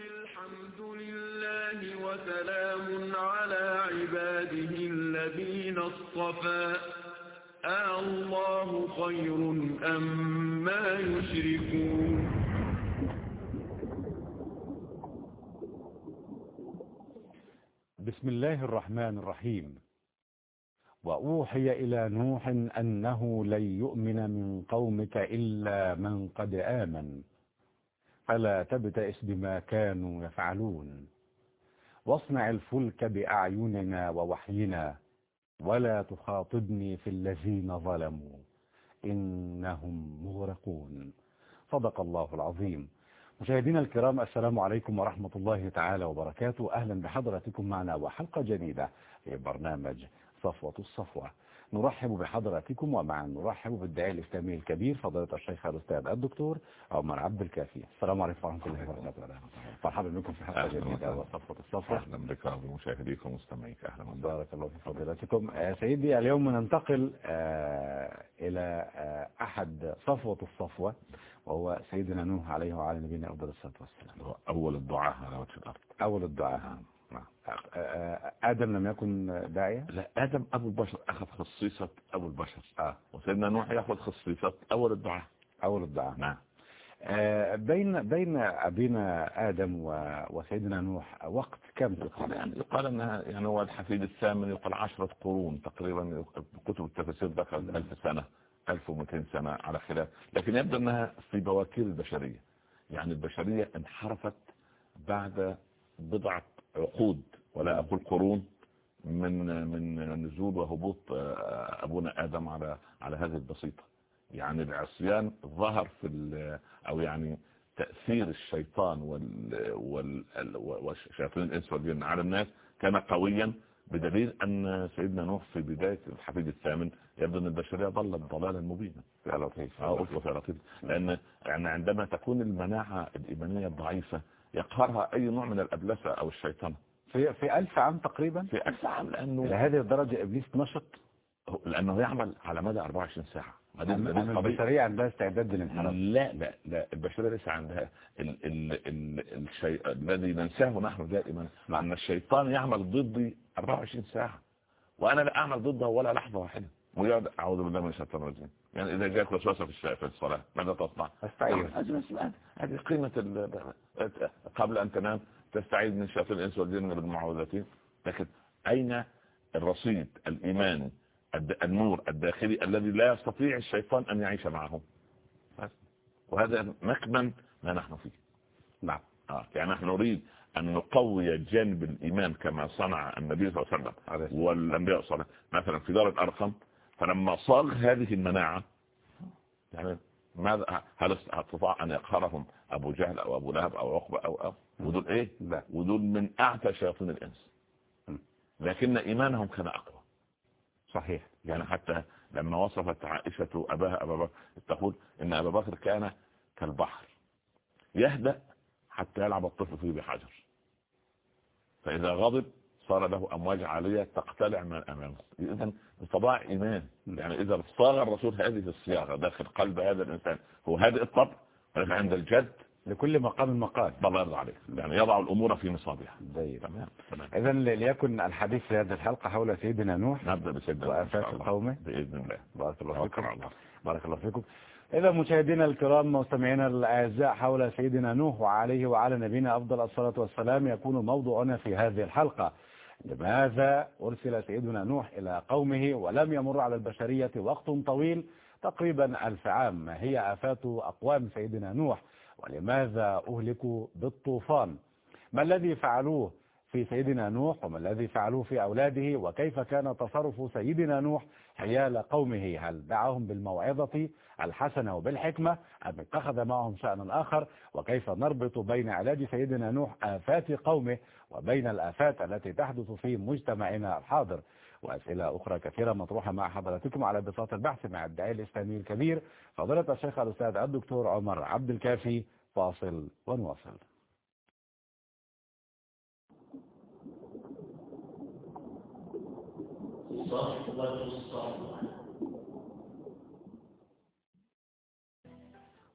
الحمد لله وسلام على عباده الذين اصطفى. الله خير أم ما يشركون. بسم الله الرحمن الرحيم. وأوحي إلى نوح أنه لن يؤمن من قومك إلا من قد آمن. فلا تبتئس بما كانوا يفعلون؟ واصنع الفلك بأعيننا ووحينا ولا تخاطبني في الذين ظلموا إنهم مغرقون. صدق الله العظيم. مشاهدينا الكرام السلام عليكم ورحمة الله تعالى وبركاته. أهلا بحضراتكم معنا وحلقة جديدة في برنامج صفوة الصفوة. نرحب بحضراتكم ومعا نرحب بالداعي الإسلامي الكبير فضيلة الشيخ الأستاذ الدكتور عمر عبد الكافي. السلام عليكم ورحمة الله وبركاته. مرحبا بكم في حلقة جديدة وصفوة الصفوة. أهلا بك بمشاهديكم ومستمعيك أهلا وسهلا. بارك الله في فضيلتكم. آه، سيدي اليوم ننتقل آه، إلى آه، أحد صفوة الصفوة وهو سيدنا نوح عليه وعلى نبينا أفضل الصلاة والسلام. أول الدعاء على وجه الأرض. أول الدعاء. آدم لم يكن داعية؟ لا آدم أبو البشر أخذ خصيصة أبو البشر. آه. وسيدنا نوح يأخذ خصيصة أول الدعاء. أول الدعاء نعم. آه، بين بين أبينا آدم و- وسيدنا نوح وقت كم يقال يعني يقال أنها يعني هو الحفيد الثامن يقال عشرة قرون تقريبا كتب التفاسير ذكرت ألف سنة 1200 سنة على خلاف. لكن يبدو أنها في بواكير البشرية. يعني البشرية انحرفت بعد بضعة عقود ولا أقول قرون من من نزول وهبوط آه، أبونا آدم على على هذه البسيطة. يعني العصيان ظهر في أو يعني تأثير الشيطان وال وال ال- وشياطين الإنس والجن على الناس كان قويا بدليل أن سيدنا نوح في بداية الحفيد الثامن يبدو أن البشرية ضلت ضلالا مبينا. يا لطيف. لأن يعني عندما تكون المناعة الإيمانية ضعيفة يقهرها أي نوع من الابلسة أو الشيطنة. في في ألف عام تقريبا؟ في ألف عام إلى لأنه هذه الدرجة إبليس نشط؟ لأنه يعمل على مدى 24 ساعة. البشرية عندها استعداد للانحراف. لا لا لا البشرية ليس عندها ال ال ال الشيء الذي ننساه نحن دائما ان الشيطان يعمل ضدي 24 ساعة. وأنا لا أعمل ضده ولا لحظة واحدة. ويقعد أعوذ بالله من الشيطان الرجيم. يعني إذا جاءك وسوسة في الصلاة ماذا تصنع؟ هذه ال- قبل أن تنام تستعيذ من شياطين الإنس والجن بالمعوذتين لكن أين الرصيد الايماني الد- النور الداخلي الذي لا يستطيع الشيطان أن يعيش معه. وهذا مكمن ما نحن فيه. نعم. آه. يعني نحن نريد أن نقوي جانب الإيمان كما صنع النبي صلى الله عليه وسلم الصلاة والأنبياء صلى الله عليه وسلم. مثلا في دار الأرقم فلما صاغ هذه المناعة يعني ماذا هل استطاع أن يقهرهم أبو جهل أو أبو لهب أو عقبة أو أو ودول إيه؟ لا. ودول من أعتى شياطين الإنس. لكن إيمانهم كان أقوى. صحيح. يعني حتى لما وصفت عائشة أباها أبا بكر تقول إن أبا بكر كان كالبحر يهدأ حتى يلعب الطفل فيه بحجر. فإذا غضب صار له أمواج عالية تقتلع من أمامه إذا طباع إيمان. يعني إذا صاغ الرسول هذه الصياغة داخل قلب هذا الإنسان هو هادئ الطبع ولكن عند الجد لكل مقام مقال الله يرضى عليه يعني يضع الأمور في نصابها تمام. إذا ليكن الحديث في هذه الحلقة حول سيدنا نوح نبدأ بسيدنا الله. قومه. بإذن الله. بارك الله فيكم. بارك الله فيكم. إذا مشاهدينا الكرام مستمعينا الأعزاء حول سيدنا نوح وعليه وعلى نبينا أفضل الصلاة والسلام يكون موضوعنا في هذه الحلقة. لماذا أرسل سيدنا نوح إلى قومه ولم يمر على البشرية وقت طويل تقريبا ألف عام؟ ما هي آفات أقوام سيدنا نوح؟ ولماذا أهلكوا بالطوفان؟ ما الذي فعلوه في سيدنا نوح وما الذي فعلوه في أولاده؟ وكيف كان تصرف سيدنا نوح حيال قومه؟ هل دعاهم بالموعظة الحسنة وبالحكمة أم اتخذ معهم شأنا آخر؟ وكيف نربط بين علاج سيدنا نوح آفات قومه وبين الآفات التي تحدث في مجتمعنا الحاضر. وأسئلة أخرى كثيرة مطروحة مع حضراتكم على بساط البحث مع الداعي الإسلامي الكبير فضيلة الشيخ الأستاذ الدكتور عمر عبد الكافي فاصل ونواصل.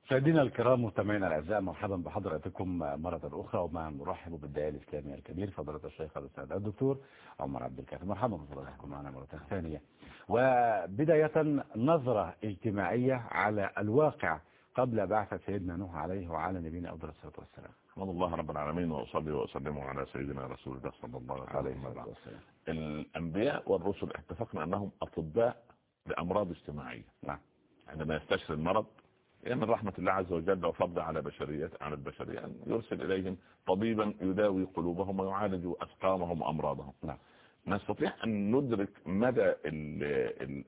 مشاهدينا الكرام مستمعينا الأعزاء مرحبا بحضراتكم مرة أخرى ومع نرحب بالداعي الإسلامي الكبير فضيلة الشيخ الأستاذ الدكتور عمر عبد الكافي. مرحبا بفضلاتكم معنا مرة ثانية. وبداية نظرة اجتماعية على الواقع قبل بعثة سيدنا نوح عليه وعلى نبينا أفضل الصلاة والسلام. أحمد الله رب العالمين وأصلي وأسلم على سيدنا رسول الله صلى الله عليه وسلم. الأنبياء والرسل اتفقنا أنهم أطباء لامراض اجتماعية. نعم. عندما يستشفي المرض من رحمة الله عز وجل وفضل على بشرية على البشرية أن يرسل إليهم طبيبا يداوي قلوبهم ويعالج أسقامهم وأمراضهم. نعم. نستطيع أن ندرك مدى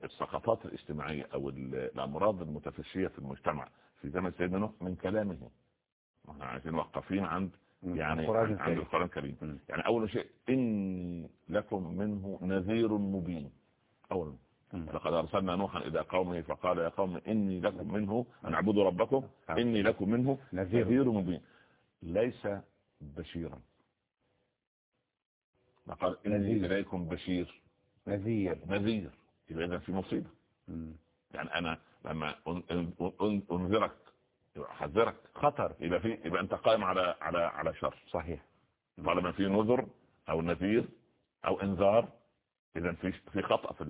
السقطات الاجتماعية أو الأمراض المتفشية في المجتمع في زمن سيدنا نوح من كلامه. إحنا عايزين موقفين عند يعني عند القرآن الكريم. يعني أول شيء إن لكم منه نذير مبين. أولا لقد أرسلنا نوحا إلى قومه فقال يا قوم إني لكم منه أن اعبدوا ربكم إني لكم منه نذير. مبين. ليس بشيرا. قال إني إليكم بشير. نذير. نذير. يبقى إذا في مصيبة. يعني أنا لما أنذرك حذرك خطر. يبقى في يبقى أنت قائم على على على شر. صحيح. طالما في نذر أو نذير أو إنذار إذا في في خطأ في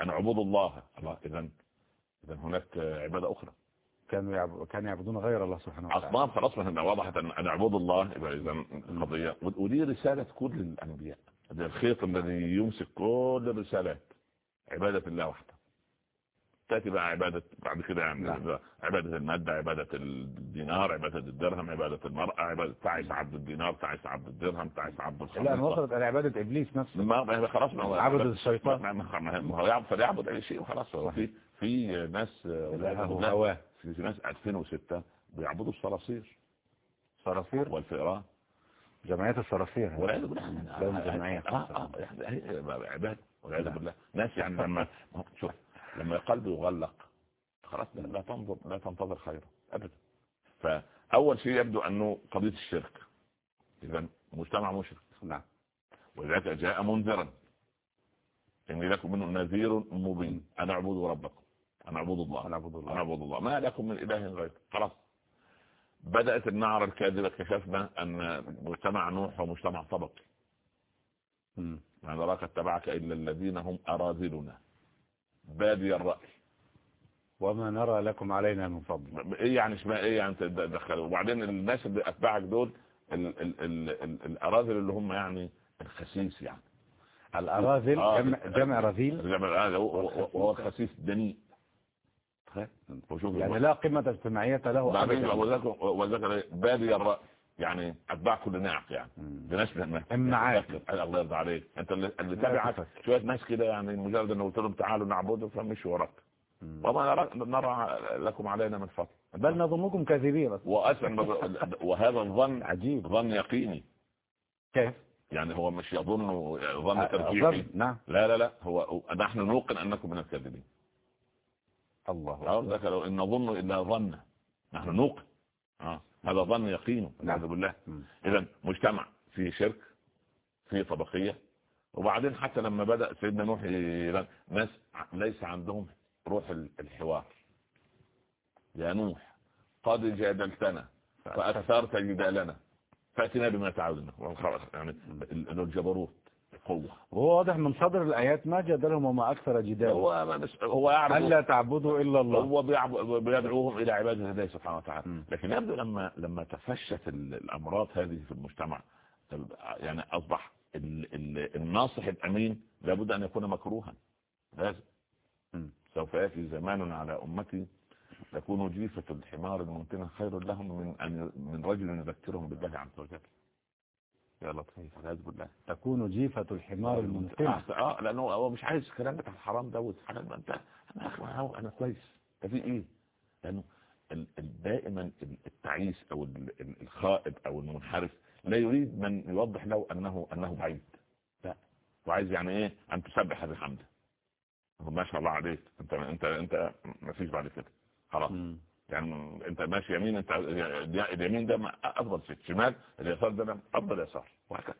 أن اعبدوا الله. الله إذا إذا هناك عبادة أخرى. كانوا يعب... كانوا يعبدون غير الله سبحانه وتعالى. أصنام خلاص ما وضحت أن اعبدوا الله. يبقى إذا القضية ودي رسالة كل الأنبياء. الخيط الذي يمسك كل الرسالات. عبادة الله وحده. تأتي بقى عبادة بعد كده يعني نعم. عبادة المادة عبادة الدينار عبادة الدرهم عبادة المرأة عبادة تعيس عبد الدينار تعيس عبد الدرهم تعيس عبد الخمسة لا وصلت إلى عبادة إبليس نفسه. ما خلاص ما هو عبد الشيطان. ما هو يعبد فليعبد أي شيء وخلاص. هو في في ناس هواه. في ناس 2006 بيعبدوا الصراصير. صراصير؟ والفئران. جمعيات الصراصير. والعياذ بالله. جمعيات آه آه عباد والعياذ بالله. ناس يعني لما شوف لما القلب يغلق خلاص لا تنظر لا تنتظر خيرا ابدا. فأول شيء يبدو أنه قضية الشرك. اذا مجتمع مشرك. نعم. ولذلك جاء منذرا. إني لكم منه نذير مبين. أنا اعبدوا ربكم. أنا أعبد الله. أنا أعبد الله. أنا أعبد الله. ما لكم من إله غيره خلاص. بدأت النعره الكاذبة كشفنا أن مجتمع نوح هو مجتمع طبقي ما دراك اتبعك إلا الذين هم أراذلنا. بادي الرأي. وما نرى لكم علينا من فضل. إيه يعني اسمها إيه يعني تدخلوا وبعدين الناس اللي أتباعك دول ال ال ال ال الأراذل اللي هم يعني الخسيس يعني. الأراذل؟ آه جمع, جمع رذيل؟ جمع وهو الخسيس دنيء يعني لا قيمة اجتماعية له وذكر بادي الرأي. يعني أتباع كل ناعق يعني. بناس معاك. الله يرضى عليك. أنت اللي تبعك شوية ناس كده يعني مجرد ان قلت لهم تعالوا نعبده فمشوا وراك. وما نرى لكم علينا من فضل. بل نظنكم كاذبين. واسلم وهذا الظن عجيب. ظن يقيني. كيف؟ يعني هو مش يظن ظن ترجيحي. نعم. لا لا لا. هو نحن نوقن أنكم من الكاذبين. الله ذكروا إن نظن إلا ظن. نحن نوقن. آه. هذا ظن يقين والعياذ بالله. إذا مجتمع فيه شرك فيه طبقية. وبعدين حتى لما بدأ سيدنا نوح ناس ليس عندهم روح الحوار. يا نوح قد جادلتنا فأثرت جدالنا. فأتنا بما تعودنا. يعني الجبروت. قوة وهو واضح من صدر الآيات ما جدلهم وما أكثر جدال هو هو يعرف ألا تعبدوا إلا الله. هو بيدعوهم إلى عبادة الله سبحانه وتعالى. لكن يبدو لما لما تفشت الأمراض هذه في المجتمع يعني أصبح الناصح الأمين لابد أن يكون مكروها. لازم. سوف يأتي زمان على أمتي تكون جيفة الحمار الممكنة خير لهم من أن من رجل يذكرهم بالله عز وجل. يا لطيف والعياذ بالله تكون جيفة الحمار المنتنة آه لأنه هو مش عايز بتاع الحرام دوت ما انت أنا أنا كويس. انت في إيه؟ لأنه دائما التعيس أو الخائب أو المنحرف لا يريد من يوضح له أنه أنه بعيد. لا. وعايز يعني إيه؟ أن تسبح بحمده. ما شاء الله عليك. أنت أنت أنت ما فيش بعد كده. خلاص. يعني انت ماشي يمين انت اليمين ده افضل شيء. شمال اليسار ده افضل يسار وهكذا.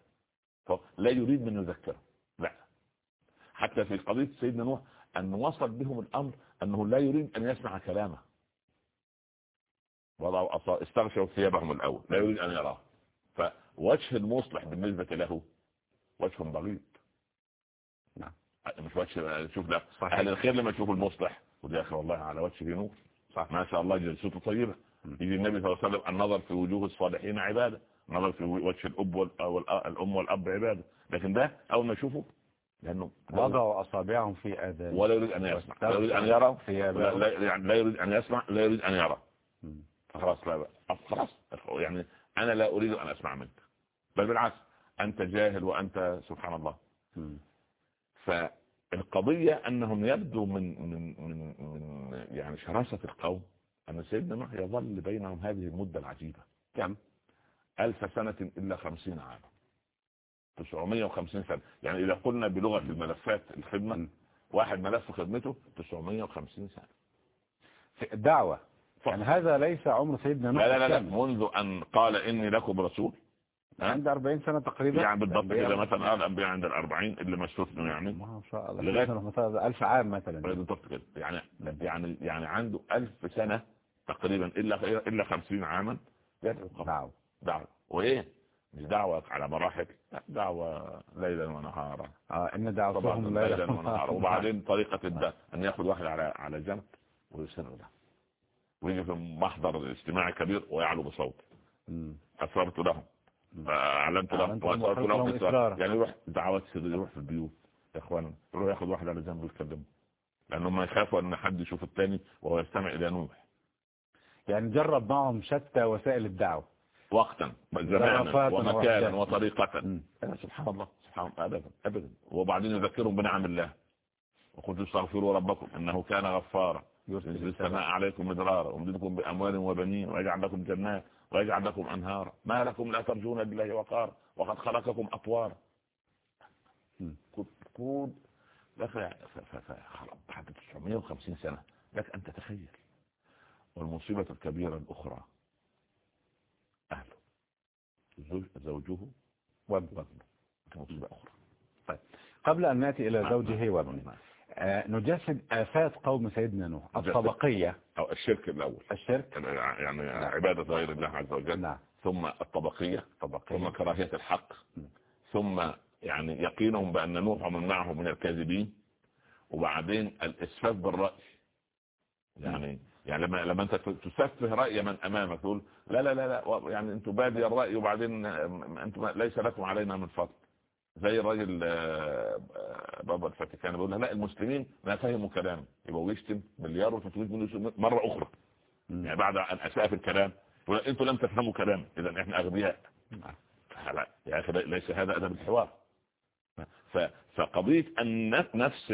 لا يريد من يذكره لا. حتى في قضية سيدنا نوح أن وصل بهم الأمر أنه لا يريد أن يسمع كلامه. وضعوا استغشوا ثيابهم الأول لا يريد أن يراه. فوجه المصلح بالنسبة له وجه بغيض نعم. مش وجه شوف ده. أهل الخير لما يشوف المصلح ودي يا أخي والله على وجهه نور صح. ما شاء الله جلسته طيبة. يجي النبي صلى الله عليه وسلم النظر في وجوه الصالحين عبادة النظر في وجه الأب والأ- والأ- الأم والأب عبادة. لكن ده أول ما يشوفه لأنه وضعوا أصابعهم في آذان ولا يريد أن يسمع لا يريد أن يرى. لا, ثيابهم لا, يعني لا يريد أن يسمع لا يريد أن يرى. خلاص لا بقى خلاص يعني أنا لا أريد أن أسمع منك. بل بالعكس أنت جاهل وأنت سبحان الله. مم. فالقضية أنهم يبدو من من من, من يعني شراسة القوم أن سيدنا نوح يظل بينهم هذه المدة العجيبة. كم؟ ألف سنة إلا خمسين عاما. 950 سنة. يعني إذا قلنا بلغة الملفات الخدمة. واحد ملف خدمته 950 سنة. فقط. يعني هذا ليس عمر سيدنا نوح لا لا لا الكامل. منذ أن قال إني لكم رسول عند 40 سنة تقريبا. يعني بالضبط كده مثلا آه الأنبياء عند الأربعين اللي ما استثنوا يعني. ما شاء الله. لغاية- مثلا ألف عام مثلا. بالضبط كده. يعني يعني يعني عنده ألف سنة تقريبا إلا إلا 50 عاما. دعوة. دعوة. وإيه؟ مش دعوة على مراحل. دعوة ليلا ونهارا. آه إن طبعا دعوتهم ليلا ونهارا. وبعدين طريقة الدعوة أن يأخذ واحد على على جنب ويسر له ويجي في محضر اجتماعي كبير ويعلو بصوت. مم. أسررت لهم. فأعلنت لهم لهم. إسرارا. يعني يروح دعوات سر يروح في البيوت يا إخوانا يروح ياخذ واحد على جنب ويتكلم لأنهم يخافوا أن حد يشوف الثاني وهو يستمع إلى نوح. يعني جرب معهم شتى وسائل الدعوة. وقتا زمانا ومكانا. وطريقة. يا سبحان الله سبحان الله أبدا أبدا. وبعدين يذكرهم بنعم الله. وقلت استغفروا ربكم إنه كان غفارا. يرسل السماء عليكم مدرارا. ويمددكم بأموال وبنين ويجعل لكم جنات. ويجعل لكم أنهارا ما لكم لا ترجون لله وقارا وقد خلقكم أطوارا. كود خلاص بعد 950 سنة. لك أن تتخيل. والمصيبة الكبيرة الأخرى. أهله. زوج زوجه وابنه. مصيبة أخرى. قبل أن نأتي إلى نعم، زوجه نعم، وابنه. نجسد آفات قوم سيدنا نوح. الطبقية. أو الشرك الأول. الشرك؟ يعني عبادة غير الله عز وجل. نعم. ثم الطبقية. ثم طبقية كراهية الحق. م. ثم يعني يقينهم بأن نوح ومن معه من الكاذبين. وبعدين الإسفاف بالرأي. يعني يعني لما لما أنت تسفه رأي من أمامك تقول لا لا لا لا يعني أنتم بادي الرأي وبعدين أنتم ليس لكم علينا من فضل. زي الراجل آه، آه، بابا الفاتيكان. بيقول لا المسلمين ما فهموا كلامي يبقى ويشتم مليار و300 مليون مرة أخرى. يعني بعد أن أساء في الكلام. يقول أنتوا لم تفهموا كلامي إذا إحنا أغبياء. لا. يا أخي ليس هذا أدب الحوار. فقضية أن نفس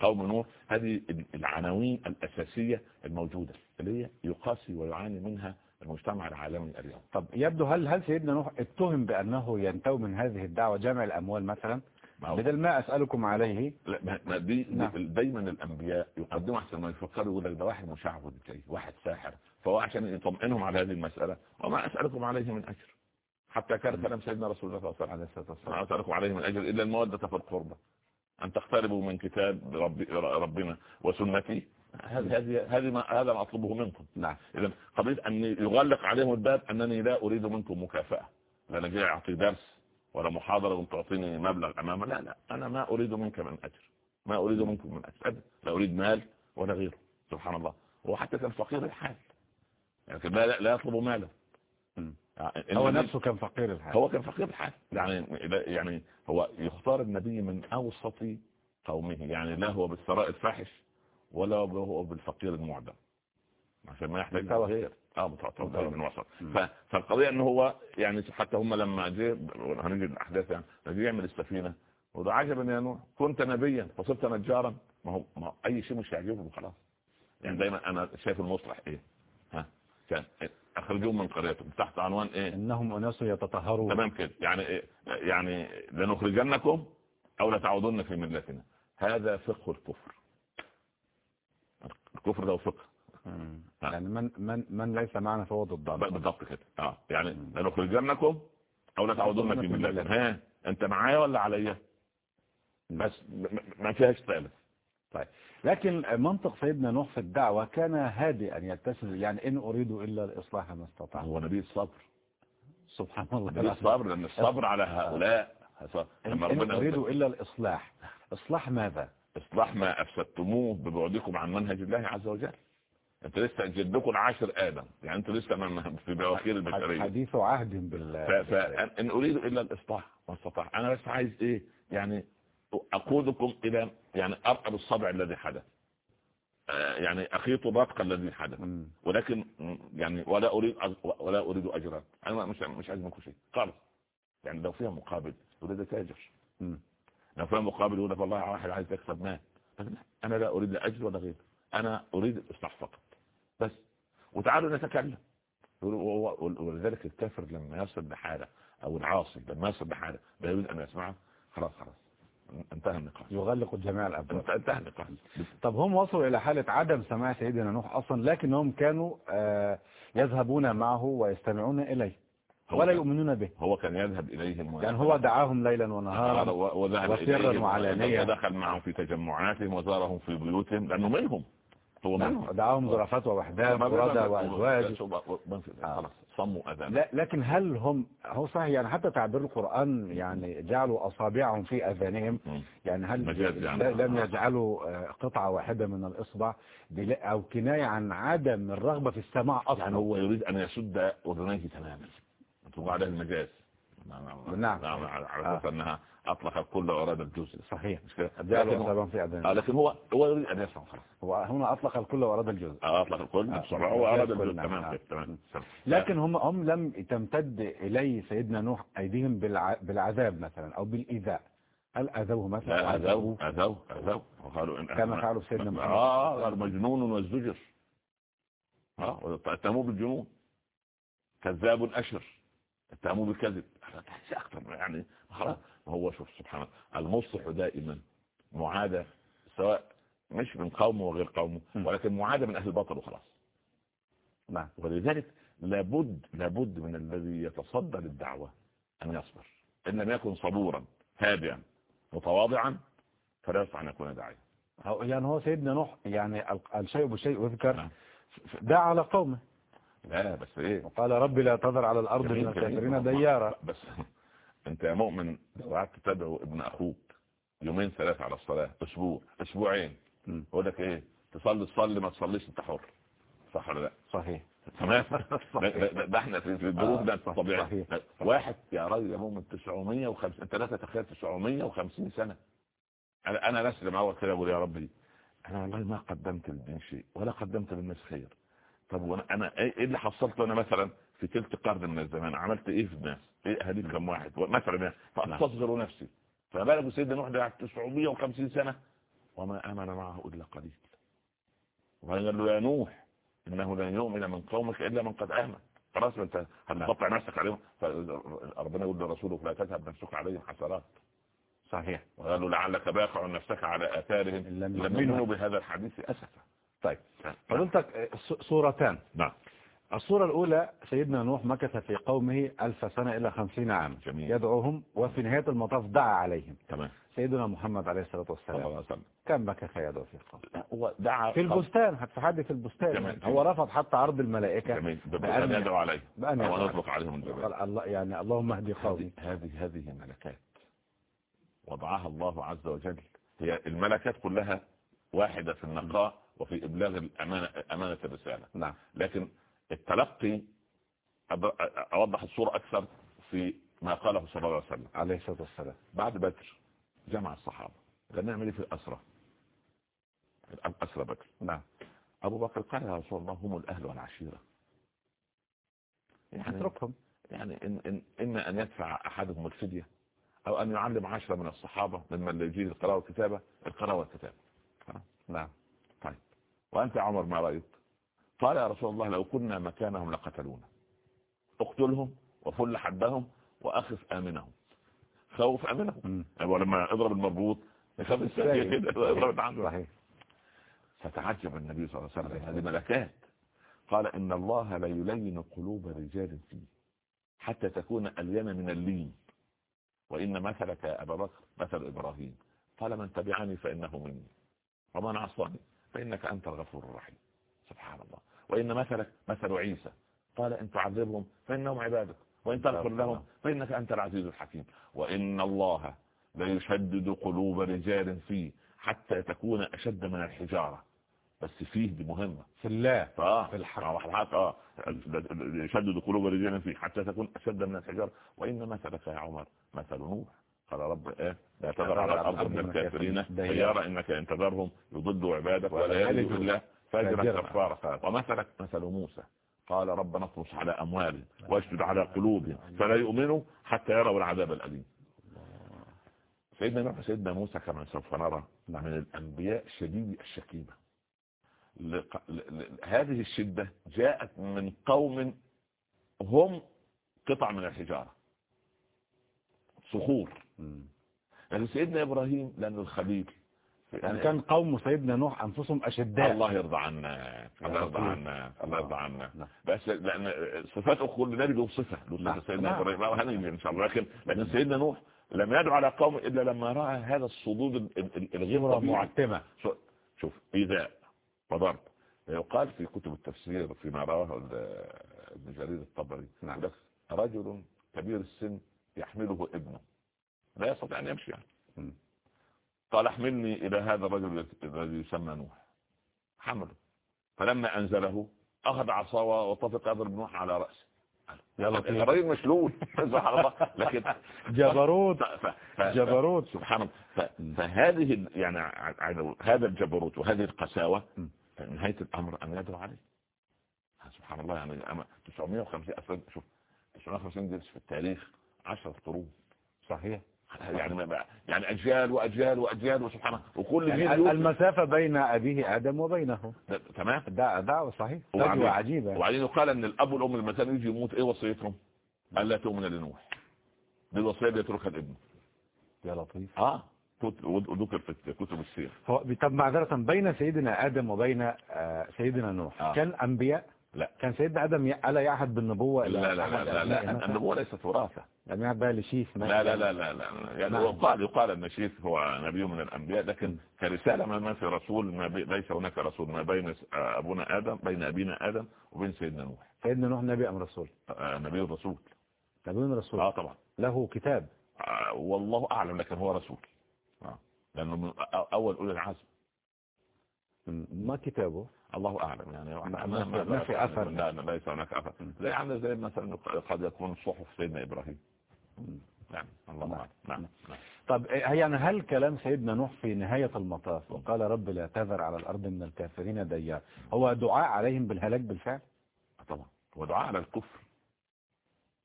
قوم نوح هذه العناوين الأساسية الموجودة اللي هي يقاسي ويعاني منها المجتمع العالمي اليوم. طب يبدو هل هل سيدنا نوح اتهم بأنه ينتوي من هذه الدعوة جمع الأموال مثلا؟ بدل ما أسألكم عليه. لا ما- دي نعم. دايما الأنبياء يقدموا أحسن ما يفكروا يقول لك ده واحد مشعوذ جاي واحد ساحر. فهو عشان يطمئنهم على هذه المسألة وما أسألكم عليه من أجر. حتى كان كلام سيدنا رسول الله صلى الله عليه وسلم ما أسألكم عليه من أجر إلا المودة في القربى أن تقتربوا من كتاب ربي ربنا وسنتي هذه هذه هذه ما هذا ما أطلبه منكم. نعم. اذا قضية أن يغلق عليهم الباب أنني لا أريد منكم مكافأة. لا أنا جاي أعطي درس ولا محاضرة وتعطيني مبلغ أمامه. لا لا. أنا ما أريد منك من أجر. ما أريد منكم من أجر. لا أريد مال ولا غيره. سبحان الله. هو حتى كان فقير الحال. يعني لا لا, لا يطلب مالا مم. يعني هو نفسه كان فقير الحال. هو كان فقير الحال. يعني يعني هو يختار النبي من أوسط قومه. يعني لا هو بالثراء الفاحش. ولا هو بالفقير المعدم. عشان ما يحتاج. غير آه متوسط متوسط. من وسط. فالقضية إن هو يعني حتى هم لما جه هنيجي الاحداث يعني جه يعمل السفينة وده عجبا يا نوح. كنت نبيا فصرت نجارا. ما هو, ما أي شيء مش يعجبهم خلاص يعني دايما أنا شايف المصلح إيه؟ ها؟ كان اخرجوهم من قريتهم تحت عنوان إيه؟ إنهم أناس يتطهرون. تمام كده. يعني إيه؟ يعني لنخرجنكم أو لتعودن في ملتنا هذا فقه الكفر. الكفر ده فقه. مم. نعم. يعني من من من ليس معنا فهو ضدنا بالضبط كده. آه. يعني لنخرجنكم أو لتعودن في ملتنا ها؟ أنت معايا ولا عليا؟ بس ما فيهاش ثالث طيب. لكن منطق سيدنا نوح في الدعوة كان هادئا يتسل يعني إن أريد إلا الإصلاح ما استطعت. هو نبي الصبر. سبحان الله. نبي الصبر لأن الصبر على هؤلاء. إن, إن أريد إلا الإصلاح. إصلاح ماذا؟ إصلاح ما أفسدتموه ببعدكم عن منهج الله عز وجل. أنت لسه جدكم عاشر آدم. يعني أنت لسه ما- في بواخير البشرية. حديث عهد بالله فإن أريد إلا الإصلاح ما استطاع أنا بس عايز إيه؟ يعني أقودكم إلى يعني أرقب الصبع الذي حدث. آه، يعني أخيط الرتق الذي حدث. ولكن يعني ولا أريد أج- ولا أريد أجرا. أنا مش مش عايز منكم شيء. خالص. يعني لو فيها مقابل ده تاجر. لو فيها مقابل يقول لك والله واحد عايز يكسب مال. أنا لا أريد لا أجر ولا غير. أنا أريد الإصلاح فقط. بس. وتعالوا نتكلم ولذلك الكافر لما يصل بحالة أو العاصي لما يصل بحالة لا يريد أن يسمعه خلاص خلاص. انتهى النقاش. يغلق جميع الأبواب. انتهى النقاش. طب هم وصلوا إلى حالة عدم سماع سيدنا نوح أصلا لكنهم كانوا آه، يذهبون معه ويستمعون إليه. هو ولا يؤمنون به. هو كان يذهب إليهم يعني هو دعاهم ليلا ونهارا وذهب وسرا وعلانية. ودخل معهم في تجمعاتهم وزارهم في بيوتهم لأنه منهم. هو منهم. نعم، دعاهم زرافات ووحدات وردى وأزواج. خلاص صموا أذان لا لكن هل هم هو صحيح يعني حتى تعبير القرآن يعني جعلوا أصابعهم في أذانهم. يعني هل يعني. لم يجعلوا آه، قطعة واحدة من الإصبع أو كناية عن عدم الرغبة في السماع أصلا؟ يعني هو يريد أن يسد أذنيه تماما. عليه المجاز نعم. نعم على على آه. أساس أنها أطلق الكل وأراد الجزء صحيح. لكن آه، لكن هو هو يريد يسمع خلاص. هو هنا أطلق الكل وأراد الجزء آه، أطلق الكل. بسرعة. وأراد الكل، الجزء نعم. تمام تمام لكن هم هم لم تمتد إليه سيدنا نوح أيديهم بالع... بالعذاب مثلا أو بالإيذاء. هل أذوه مثلا؟ أذوا أذوا أذوا وقالوا إن كما فعلوا سيدنا محمد. آه قال مجنون والزجر. آه اتهموه بالجنون. كذاب أشر. اتهموه بالكذب. تحس يعني خلاص. هو شوف سبحان الله المصلح دائما معادة سواء مش من قومه وغير قومه. ولكن معادة من أهل البطل وخلاص. نعم. ولذلك لابد لابد من الذي يتصدى للدعوة أن يصبر. إن لم يكن صبورا هادئا متواضعا فلا يستطيع أن يكون داعيا. يعني هو سيدنا نوح يعني ال- الشيء بالشيء يذكر نعم. دعا على قومه. لا بس إيه؟ وقال رب لا تذر على جميل، من. الكافرين ديارا. بس أنت يا مؤمن لو قعدت تدعو ابن أخوك يومين ثلاثة على الصلاة أسبوع أسبوعين. يقول لك إيه؟ تصلي تصلي ما تصليش أنت حر. صح ولا لا؟ صحيح. تمام؟ ده- إحنا في في الظروف ده آه، طبيعي. صحيح. واحد يا راجل يا مؤمن 950 أنت لا تتخيل 950 سنة. أنا أنا ناس لما اول كده أقول يا ربي أنا والله ما قدمت للدين شيء ولا قدمت للناس خير طب وأنا أنا إيه إيه اللي حصلته أنا مثلا في تلت قرن من الزمان عملت إيه في الناس؟ إيه هديت كم واحد؟ مثلا يعني فاستصغر نفسي. فما بالك بسيدنا نوح ده 950 سنة. وما امن معه إلا قليل. وقال له يا نوح إنه لن يؤمن من قومك إلا من قد آمن. خلاص أنت هتقطع نفسك عليهم. فربنا يقول لرسوله لا تذهب نفسك عليهم حسرات. صحيح. وقال له لعلك باخع نفسك على آثارهم. لم. يؤمنوا بهذا الحديث اسفا. طيب. فضلتك آه، س- صورتان. نعم. الصورة الأولى سيدنا نوح مكث في قومه ألف سنة إلى خمسين عاما جميل. يدعوهم وفي نهاية المطاف دعا عليهم. تمام. سيدنا محمد عليه الصلاة والسلام. كم مكث يدعو في القوم؟ هو دعا في البستان حتى حد في البستان. جميل. هو رفض حتى عرض الملائكة. جميل. بأن- يدعو عليه بأن يدعو. نطلق عليهم قال الله يعني اللهم اهدي قومي. هذه هذه ملكات وضعها الله عز وجل. هي الملكات كلها واحدة في النقاء. وفي إبلاغ الأمانة أمانة الرسالة. نعم. لكن التلقي أوضح الصورة أكثر في ما قاله صلى الله عليه وسلم. عليه الصلاة والسلام. بعد بدر جمع الصحابة. قال نعمل إيه في الأسرة؟ الأسرة بدر. نعم. أبو بكر قال يا رسول الله هم الأهل والعشيرة. يعني اتركهم. يعني إن إن إما أن يدفع أحدهم الفدية أو أن يعلم عشرة من الصحابة ممن لا يجيد القراءة والكتابة القراءة والكتابة. نعم. وأنت يا عمر ما رأيك قال يا رسول الله لو كنا مكانهم لقتلونا. اقتلهم وفل حدهم وأخف آمنهم. خوف آمنهم. يعني ولما اضرب المربوط يخاف الساقية كده اضرب صحيح. فتعجب النبي صلى الله عليه وسلم هذه ملكات قال إن الله لا يلين قلوب رجال فيه حتى تكون ألين من اللين. وإن مثلك يا أبا بكر مثل إبراهيم. قال من تبعني فإنه مني. ومن عصاني؟ فإنك أنت الغفور الرحيم. سبحان الله وإن مثلك مثل عيسى. قال إن تعذبهم فإنهم عبادك. وإن تغفر لهم فإنك أنت العزيز الحكيم. وإن الله ليشدد قلوب رجال فيه حتى تكون أشد من الحجارة. بس فيه دي مهمة. في الله فآه في الحق. آه، الحق آه. يشدد قلوب رجال فيه حتى تكون أشد من الحجارة. وإن مثلك يا عمر مثل نوح. قال رب إيه؟ لا تذر على الأرض من الكافرين. ديارا إنك إن تذرهم يضلوا عبادك ولا يلد الله فاجرا. كفارا. ومثلك مثل موسى. قال ربنا اطمس على أموالهم واشدد على قلوبهم فلا يؤمنوا حتى يروا العذاب الأليم. سيدنا نوح سيدنا موسى كما سوف نرى من الأنبياء شديد الشكيمة. لق... ل... ل... هذه الشدة جاءت من قوم هم قطع من الحجارة. صخور. يعني سيدنا إبراهيم لأنه الخليل يعني كان قوم سيدنا نوح أنفسهم أشداء. الله يرضى عنا الله يرضى عنا الله يرضى عنا. نعم. بس لأن صفات كل نبي له صفة له نعم. سيدنا نعم. إبراهيم لا هنيجي ان شاء الله لكن لكن سيدنا نوح لم يدعو على قوم إلا لما رأى هذا الصدود ال- ال- الغير صورة طبيعي. معتمة. شو- شوف إيذاء وضرب يقال في كتب التفسير فيما رواه ابن جرير الطبري نعم. رجل كبير السن يحمله ابنه. لا يستطيع أن يمشي يعني. قال احملني إلى هذا الرجل الذي يسمى نوح. حمله. فلما أنزله أخذ عصا وطفق يضرب نوح على رأسه. يا لطيف. الرجل مشلول سبحان الله. لكن جبروت. جبروت. سبحان الله. فهذه يعني هذا الجبروت وهذه القساوة. نهاية الأمر أن يدعو عليه. سبحان الله يعني أما 950 أصلا شوف 950 جلس في التاريخ 10 قرون. صحيح؟ يعني ما يعني أجيال وأجيال وأجيال وسبحان وكل يعني جيل المسافة بين أبيه آدم وبينه. ده- تمام. دعوة دعوة صحيح. فجوة عجيبة وبعدين يقال إن الأب والأم المثلا يجي يموت إيه وصيتهم؟ الا تؤمن لنوح. دي الوصية اللي يتركها الابن. يا لطيف. آه. كت- وذكر في كتب السير. هو طب معذرة بين سيدنا آدم وبين آه، سيدنا نوح آه. كان أنبياء؟ لا. كان سيدنا آدم ألا يعهد بالنبوة إلى لا لا أحد لا لا, أبنائه لا مثلاً؟ النبوة ليست وراثة. لم يعهد بها لشيف لا لا لا لا, لا. يعني نعم. يقال يقال أن شيخ هو نبي من الأنبياء لكن كرسالة ما ما في رسول ما بي ليس هناك رسول ما بين أبونا آدم بين أبينا آدم وبين سيدنا نوح. سيدنا نوح نبي أم رسول؟ آه، نبي رسول. نبي رسول. آه طبعا. له كتاب. آه، والله أعلم لكن هو رسول. آه. لأنه أول أولي العزم. ما كتابه؟ الله أعلم يعني ما- ما في- ما في أثر. لا لا ليس هناك أثر. زي عامل زي مثلا قد يكون صحف سيدنا إبراهيم. يعني الله نعم. أعلم. نعم نعم. طب يعني هل كلام سيدنا نوح في نهاية المطاف وقال رب لا تذر على الأرض من الكافرين ديار هو دعاء عليهم بالهلاك بالفعل؟ طبعا. هو دعاء على الكفر.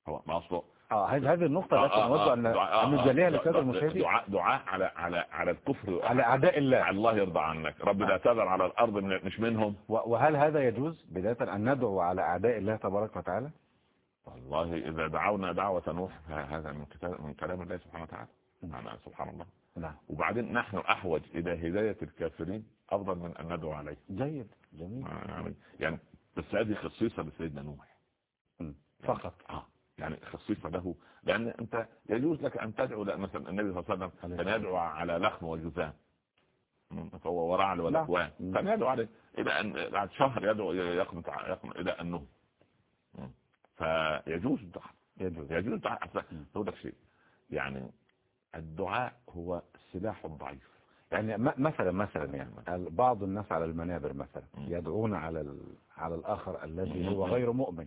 هو ما اصله آه هذه النقطة لكن نود أن دعاء- أن نجليها دعاء- المشاهدين؟ دعاء دعاء على على على الكفر على أعداء الله. الله يرضى عنك. رب لا تذر على الأرض من مش منهم. وهل هذا يجوز بداية أن ندعو على أعداء الله تبارك وتعالى؟ والله إذا دعونا دعوة نوح فهذا من كتاب من كلام الله سبحانه وتعالى. أنا سبحان الله. نعم. وبعدين نحن أحوج إلى هداية الكافرين أفضل من أن ندعو عليه. جيد جميل. يعني يعني بس هذه خصيصة لسيدنا نوح. مم. فقط. آه يعني خصيصة له. لأن أنت يجوز لك أن تدعو لا مثلا النبي صلى الله عليه وسلم كان يدعو على لخم وجذام مم. فهو ورعل والاكوان نعم. كان يدعو عليه إلى أن بعد شهر يدعو يقمت يقمت إلى انه مم. فيجوز الدعاء يجوز يجوز الدعاء. أقول لك شيء يعني الدعاء هو سلاح ضعيف. يعني مثلا مثلا يعني بعض الناس على المنابر مثلا. يدعون على. على الآخر الذي. هو غير مؤمن.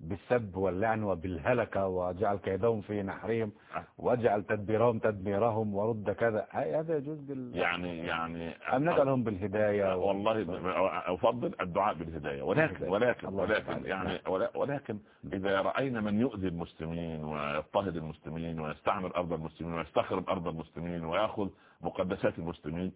بالسب واللعن وبالهلكة وجعل كيدهم في نحرهم آه. واجعل تدبيرهم تدميرهم ورد كذا هذا يجوز بال... يعني يعني أم نجعلهم بالهداية. والله أفضل الدعاء بالهداية ولكن. ولكن ولكن. يعني ولا- ولكن إذا رأينا من يؤذي المسلمين ويضطهد المسلمين ويستعمر أرض المسلمين ويستخرب أرض المسلمين ويأخذ مقدسات المسلمين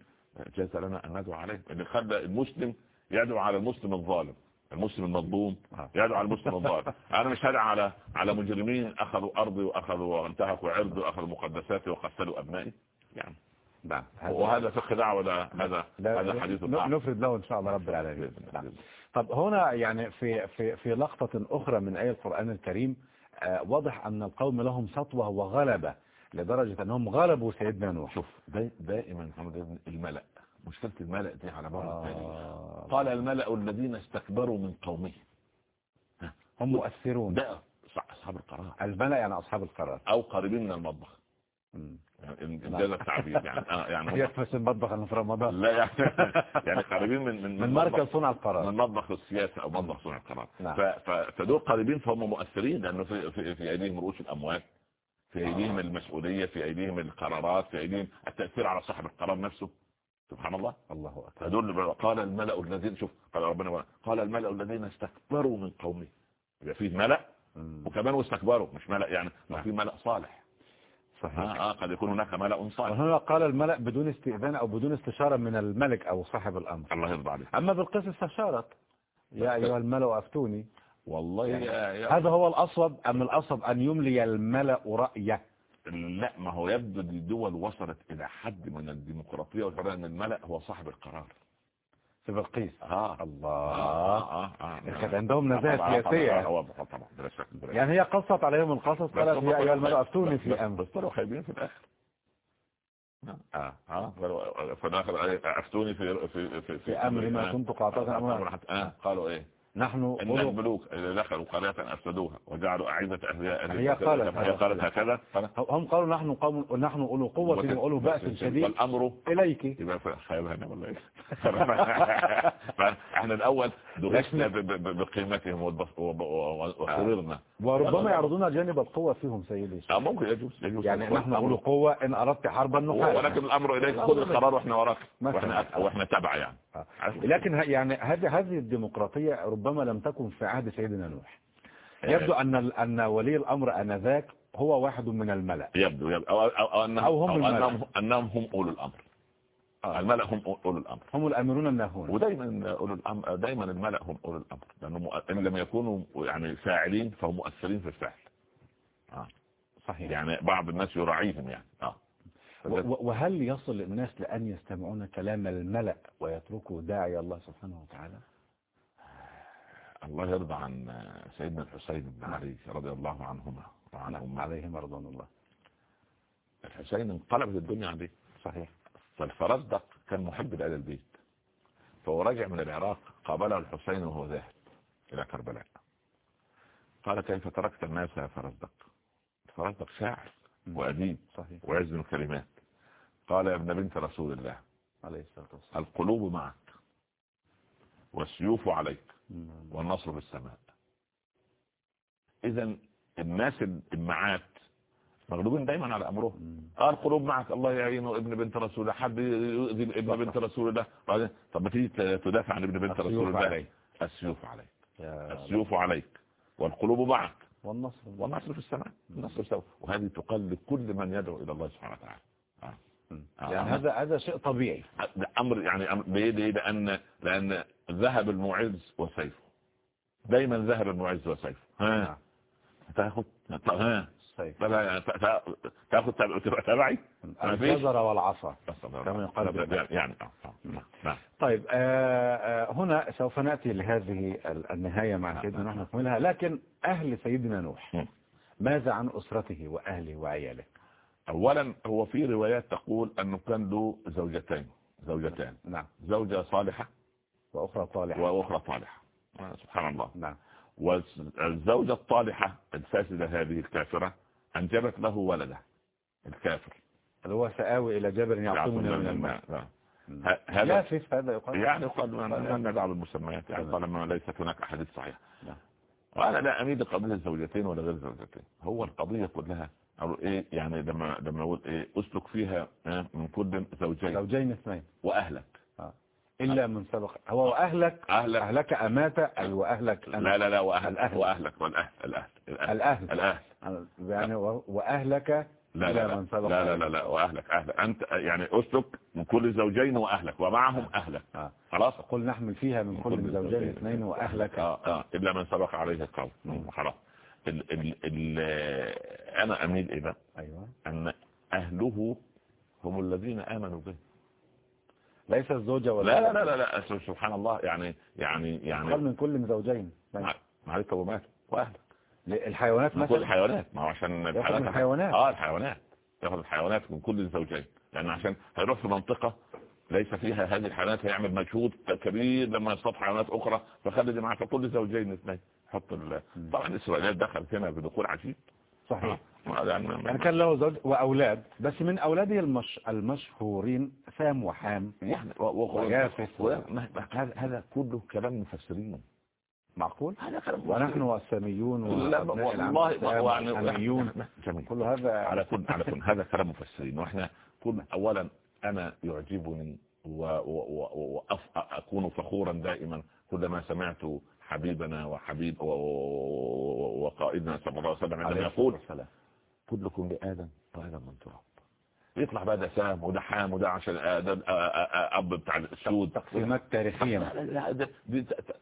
جاز لنا أن ندعو عليه اللي خلى المسلم يدعو على المسلم الظالم المسلم المظلوم. يدعو على المسلم الظالم أنا مش هدعو على على مجرمين أخذوا أرضي وأخذوا وانتهكوا عرضي وأخذوا مقدساتي وقتلوا أبنائي يعني نعم وهذا فقه دعوة ده هذا لا هذا حديث. نفرد له إن شاء الله رب العالمين. نعم. طب هنا يعني في في في لقطة أخرى من آية القرآن الكريم آه، واضح أن القوم لهم سطوة وغلبة لدرجة أنهم غلبوا سيدنا نوح. شوف دا- دائما الملأ. مشكلة الملأ دي على بعض آه. قال الملأ الذين استكبروا من قومه. هم مؤثرون. ده أصحاب القرار. الملأ يعني أصحاب القرار. أو قريبين من المطبخ. يعني جاز التعبير يعني. آه يعني يكفي المطبخ أنه في رمضان. لا يعني يعني قريبين من من من مركز صنع القرار. من مطبخ السياسة أو مطبخ صنع القرار. نعم. فدول قريبين فهم مؤثرين لأنه في, في, في أيديهم رؤوس الأموال. في أيديهم المسؤولية في أيديهم القرارات في أيديهم التأثير على صاحب القرار نفسه. سبحان الله. الله أكبر. فدول قال الملأ الذين شوف قال ربنا قال الملأ الذين استكبروا من قومه. يبقى فيه ملأ. وكمان واستكبروا مش ملأ يعني ما. في ملأ صالح. صحيح. آه, آه قد يكون هناك ملأ صالح. وهنا قال الملأ بدون استئذان أو بدون استشارة من الملك أو صاحب الأمر. الله يرضى عليك. أما بالقس استشارت. يا أيها الملأ أفتوني. والله يعني يا هذا هو الأصوب أم الأصوب أن يملي الملأ رأيه؟ لا ما هو يبدو إن الدول وصلت إلى حد من الديمقراطية والحرية أن الملأ هو صاحب القرار. في بلقيس. آه. الله. آه آه آه كانت عندهم نزاهة سياسية. طبعا. يعني هي قصت عليهم القصص قالت يا أيها الملأ. أفتوني في أمر بس طلعوا خايبين في الآخر. آه آه قالوا- في الآخر أفتوني في في في, في أمر ما آه. كنت قاطعة. أمرا آه قالوا إيه؟ نحن إن أولو الملوك إذا دخلوا قرية أفسدوها وجعلوا أعزة أهلها هي قالت هي قالت هكذا. هم قالوا نحن قوم نحن أولو قوة وأولو بأس شديد. والأمر إليك. يبقى هنا ولا درسنا ب- ب- ب- بقيمتهم والبص- وب- و- وسررنا وربما يعرضون جانب القوة فيهم سيدي. آه ممكن يجوز يجوز يعني نحن أولو قوة إن أردت حربا نحارب. ولكن الأمر إليك خذ القرار وإحنا وراك. مثلاً. وإحنا وإحنا تبع يعني. آه. لكن يعني هذه هذه الديمقراطية ربما لم تكن في عهد سيدنا نوح. يبدو أن أن ولي الأمر آنذاك هو واحد من الملأ. يبدو يبدو. أو, أو, أو, أنهم, أو هم أو. أنهم, أنهم هم أولو الأمر. آه. الملأ هم أولو الأمر. هم الأمرون الناهون. ودايما أولو الأمر دايما الملأ هم أولو الأمر. لأنه مؤ- إن لم يكونوا يعني فاعلين فهم مؤثرين في الفعل. آه. صحيح. يعني بعض الناس يراعيهم يعني. آه. و- وهل يصل الناس لأن يستمعون كلام الملأ ويتركوا داعي الله سبحانه وتعالى؟ الله يرضى عن سيدنا الحسين بن علي رضي الله عنهما وعنهم عليهم رضوان الله. الحسين انقلبت الدنيا عليه صحيح. فالفرزدق كان محب لآل البيت. فهو راجع من العراق قابله الحسين وهو ذاهب إلى كربلاء. قال كيف تركت الناس يا فرزدق؟ فرزدق شاعر وأديب صحيح. وعز الكلمات. قال يا ابن بنت رسول الله عليه الصلاة والسلام. القلوب معك والسيوف عليك. والنصر في السماء اذا الناس الدماعات مغلوبين دايما على أمرهم. آه القلوب معك الله يعينه ابن بنت رسول الله حد يؤذي ابن بنت رسول الله؟ طب ما تيجي تدافع عن ابن بنت رسول الله. السيوف عليك. السيوف عليك. والقلوب معك. والنصر. والنصر في السماء. النصر السماء وهذه تقال لكل من يدعو إلى الله سبحانه وتعالى. آه. مم. آه. يعني هذا هذا شيء طبيعي. أمر يعني ليه ليه؟ لأن لأن ذهب المعز وسيفه. دايما ذهب المعز وسيفه. ها. نعم. تاخد ها. تاخد تبعي. الجزر والعصا. كما يقال بالبلد. يعني آه، آه، نعم، نعم. طيب آه، هنا سوف نأتي لهذه ال- النهاية مع سيدنا نوح نكملها. لكن أهل سيدنا نوح. ماذا عن أسرته وأهله وعياله؟ اولا هو في روايات تقول أنه كان له زوجتين. زوجتان. نعم. زوجة صالحة وأخرى طالحة وأخرى صالحة. آه، سبحان الله. نعم. والزوجة الطالحة الفاسدة هذه الكافرة أنجبت له ولده الكافر. اللي هو سآوي إلى جبل يعصمني من الماء. نعم. مم. ه- هذا يافث هذا يقال يعني يقال ما ندع بالمسميات يعني تمام. طالما ليست هناك أحاديث صحيحة. نعم. وأنا لا أميل لقضية الزوجتين ولا غير الزوجتين. هو القضية كلها أو إيه يعني لما لما أقول إيه أسلك فيها آه، من كل زوجين. زوجين اثنين. وأهلك. إلا من سبق. هو وأهلك أهلك. أهلك أمات أي وأهلك أنت. لا لا لا وأهل الأهل. وأهلك. والأهل الأهل الأهل. الأهل. الأهل. يعني وأهلك لا إلى لا من لا سبق. لا لا لا, لا. وأهلك أهلك. أنت يعني أسلك من كل زوجين وأهلك ومعهم أهلك. آه. خلاص؟ قل نحمل فيها من كل زوجين اثنين وأهلك. آه آه. إلا من سبق عليه القول. خلاص. ال ال ال أنا أميل إلى أيوة. أن أهله هم الذين آمنوا به. ليس الزوجة ولا لا لا لا لا, لا سبحان الله يعني يعني قال يعني من كل زوجين. مع- معرفة ومات وأهلك. الحيوانات من كل مثلا الحيوانات ما هو عشان من الحيوانات. آه الحيوانات. ياخد الحيوانات من كل الزوجين. لأن عشان هيروح في منطقة ليس فيها هذه الحيوانات هيعمل مجهود كبير لما يصطاد حيوانات أخرى فخلي دي معك كل زوجين اثنين. حط ال... طبعا الإسرائيليات دخلت هنا بدخول عجيب. صحيح. يعني يعني كان له زوج وأولاد بس من أولاده المش... المشهورين سام وحام. يعني ويافث. هذا كله كلام مفسرين. معقول؟ هذا كلام ونحن والساميون لا والله يعني جميل. كل هذا على كل على كل. هذا كلام مفسرين. وإحنا كل اولا أنا يعجبني واكون فخورا دائما كلما سمعت حبيبنا وحبيب وقائدنا صلى الله عليه وسلم عندما يقول كلكم لآدم وآدم من تراب يطلع بقى ده سام وده حام وده عشان آه، ده آه، آه، أب بتاع السود تقسيمات تاريخية. لا لا لا ده دي ت- ت-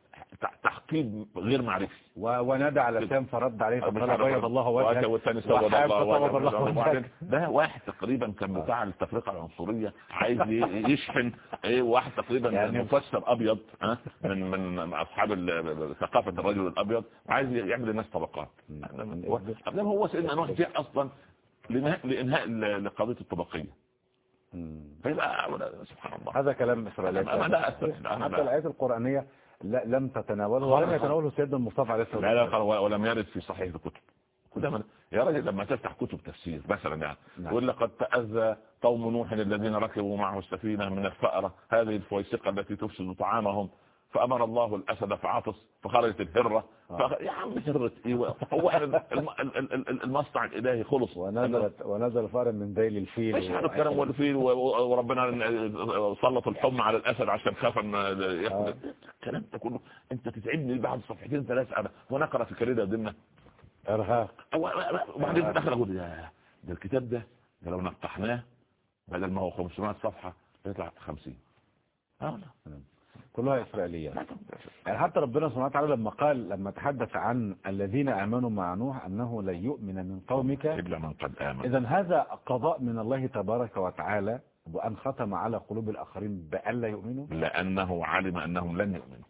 تحقيق غير معرفي. و... ونادى على سام فرد عليه فقال بيض الله وجهك. والثاني سود الله وجهك. ده واحد تقريبا كان بتاع التفرقة العنصرية عايز يشحن. إيه واحد تقريبا يعني- مفسر أبيض من من أصحاب ثقافة الرجل الأبيض عايز يعمل الناس طبقات. هو سيدنا نوح جاء أصلا لنهاء- لإنهاء ال- لقضية الطبقية مم. فيبقى سبحان الله هذا كلام لا. أنا حتى لا. الآيات القرآنية لا لم تتناوله ولم. يتناوله سيدنا المصطفى عليه الصلاة لا لا والسلام قال ولم يرد في صحيح الكتب كلما يا راجل لما تفتح كتب تفسير مثلا يعني نعم. يقول لقد تأذى قوم نوح الذين ركبوا معه السفينة من الفأرة هذه الفويسقة التي تفسد طعامهم فأمر الله الأسد فعطس فخرجت الهرة آه. يا عم هرة إيه هو ال- المصنع الإلهي خلص. ونزلت ونزل فار من ذيل الفيل إيش هذا الكلام والفيل وربنا سلط الحمى على الأسد عشان خاف إن ياخد آه. الكلام ده كله. أنت تتعبني بعد صفحتين ثلاثة. أنا ونقرأ في كريده ضمن إرهاق. وبعدين أقول يا ده الكتاب ده ده لو نقحناه بدل ما هو 500 صفحة يطلع 50 آه لا. كلها إسرائيلية. لا يعني حتى ربنا سبحانه وتعالى لما قال لما تحدث عن الذين آمنوا مع نوح أنه لن يؤمن من قومك إلا من قد آمن. إذا هذا قضاء من الله تبارك وتعالى وأن ختم على قلوب الآخرين بأن لا يؤمنوا؟ لأنه علم أنهم لن يؤمنوا.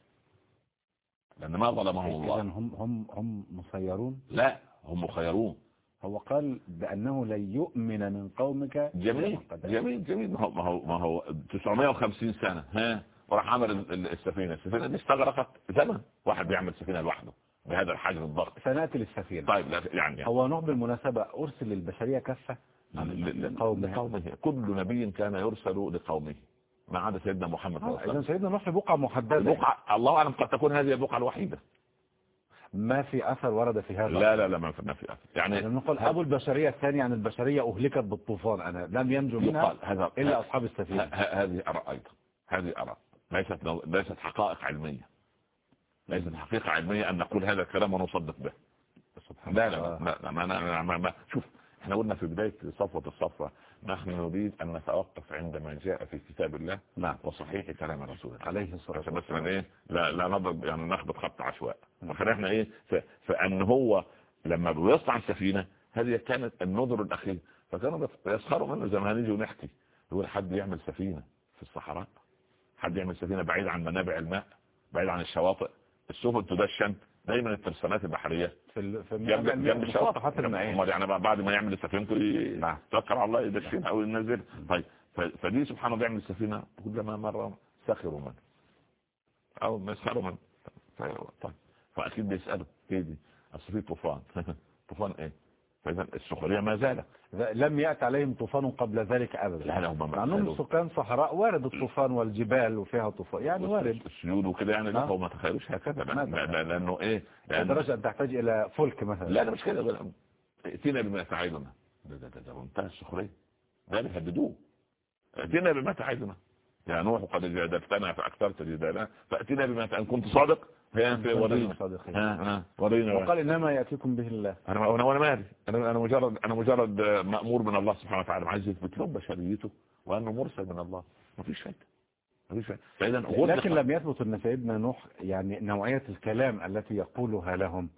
لأن ما ظلمهم إذا الله. هم هم هم مسيرون؟ لا هم مخيرون. هو قال بأنه لن يؤمن من قومك. جميل جميل جميل. ما هو ما هو ما هو 950 سنة. ها؟ وراح عمل ال- ال- السفينة. السفينة دي استغرقت زمن. واحد بيعمل سفينة لوحده بهذا الحجم الضخم. سنأتي للسفينة. طيب لا يعني هو نوح بالمناسبة أرسل للبشرية كافة لقومه. لقومه. كل نبي كان يرسل لقومه ما عدا سيدنا محمد صلى الله عليه إذا وسلم. سيدنا نوح بقعة محددة. البقعة الله أعلم قد تكون هذه البقعة الوحيدة. ما في أثر ورد في هذا لا لا لا ما في ما في أثر. يعني يعني نقول أبو البشرية الثانية عن البشرية أهلكت بالطوفان. أنا لم ينجو منها هذا إلا أصحاب السفينة. هذه أرى أيضا هذه أرى. ليست ليست حقائق علمية. ليست حقيقة علمية أن نقول هذا الكلام ونصدق به. لا لا. لا, لا ما, ما, ما, ما شوف إحنا قلنا في بداية صفوة الصفوة نحن نريد أن نتوقف عندما جاء في كتاب الله نعم. وصحيح كلام رسول الله عليه الصلاة والسلام. مثلا إيه لا لا نضرب يعني نخبط خط عشواء. فخلينا إحنا إيه فأن هو لما بيصنع السفينة هذه كانت النذر الأخير. فكانوا يسخروا منه زي ما هنيجي ونحكي. يقول حد يعمل سفينة في الصحراء؟ حد يعمل سفينة بعيد عن منابع الماء بعيد عن الشواطئ. السفن تدشن دايما الترسانات البحرية. في ال... في جنب جنب الشواطئ حتى أمال يعني بعد ما يعمل سفينته ي- نعم. يتوكل على الله يدشنها أو ينزل. طيب. فدي سبحانه بيعمل السفينة كلما مره سخروا منه أو ما يسخروا منه طيب. طيب. فأكيد بيسألوا إيه دي؟ اصل في طوفان. طوفان إيه؟ فاذا السخريه ما زالت. لم يأتي عليهم طوفان قبل ذلك أبدا. لا لا هم مع أنهم ما سكان صحراء وارد الطوفان والجبال وفيها طوفان. يعني وارد. السيول وكده يعني لا؟ هو ما تخيلوش هكذا. لا- مثلا. لا- لا- لأنه إيه؟ لأن لدرجة أن تحتاج إلى فلك مثلا. لا لا مش كده. ائتنا بما تعيدنا ده ده ده, منتهى السخريه ده بيهددوه ائتنا بما تعيدنا يا نوح قد جادلتنا فأكثرت جدالنا فاتنا بما أن كنت صادق. ورينا. وقال إنما يأتيكم به الله. أنا أنا وأنا مالي أنا أنا مجرد أنا مجرد مأمور من الله سبحانه وتعالى. عايز يثبت بشريته وأنه مرسل من الله. مفيش فايدة. مفيش فايدة. فإذا لكن لم يثبت أن سيدنا نوح يعني نوعية الكلام التي يقولها لهم.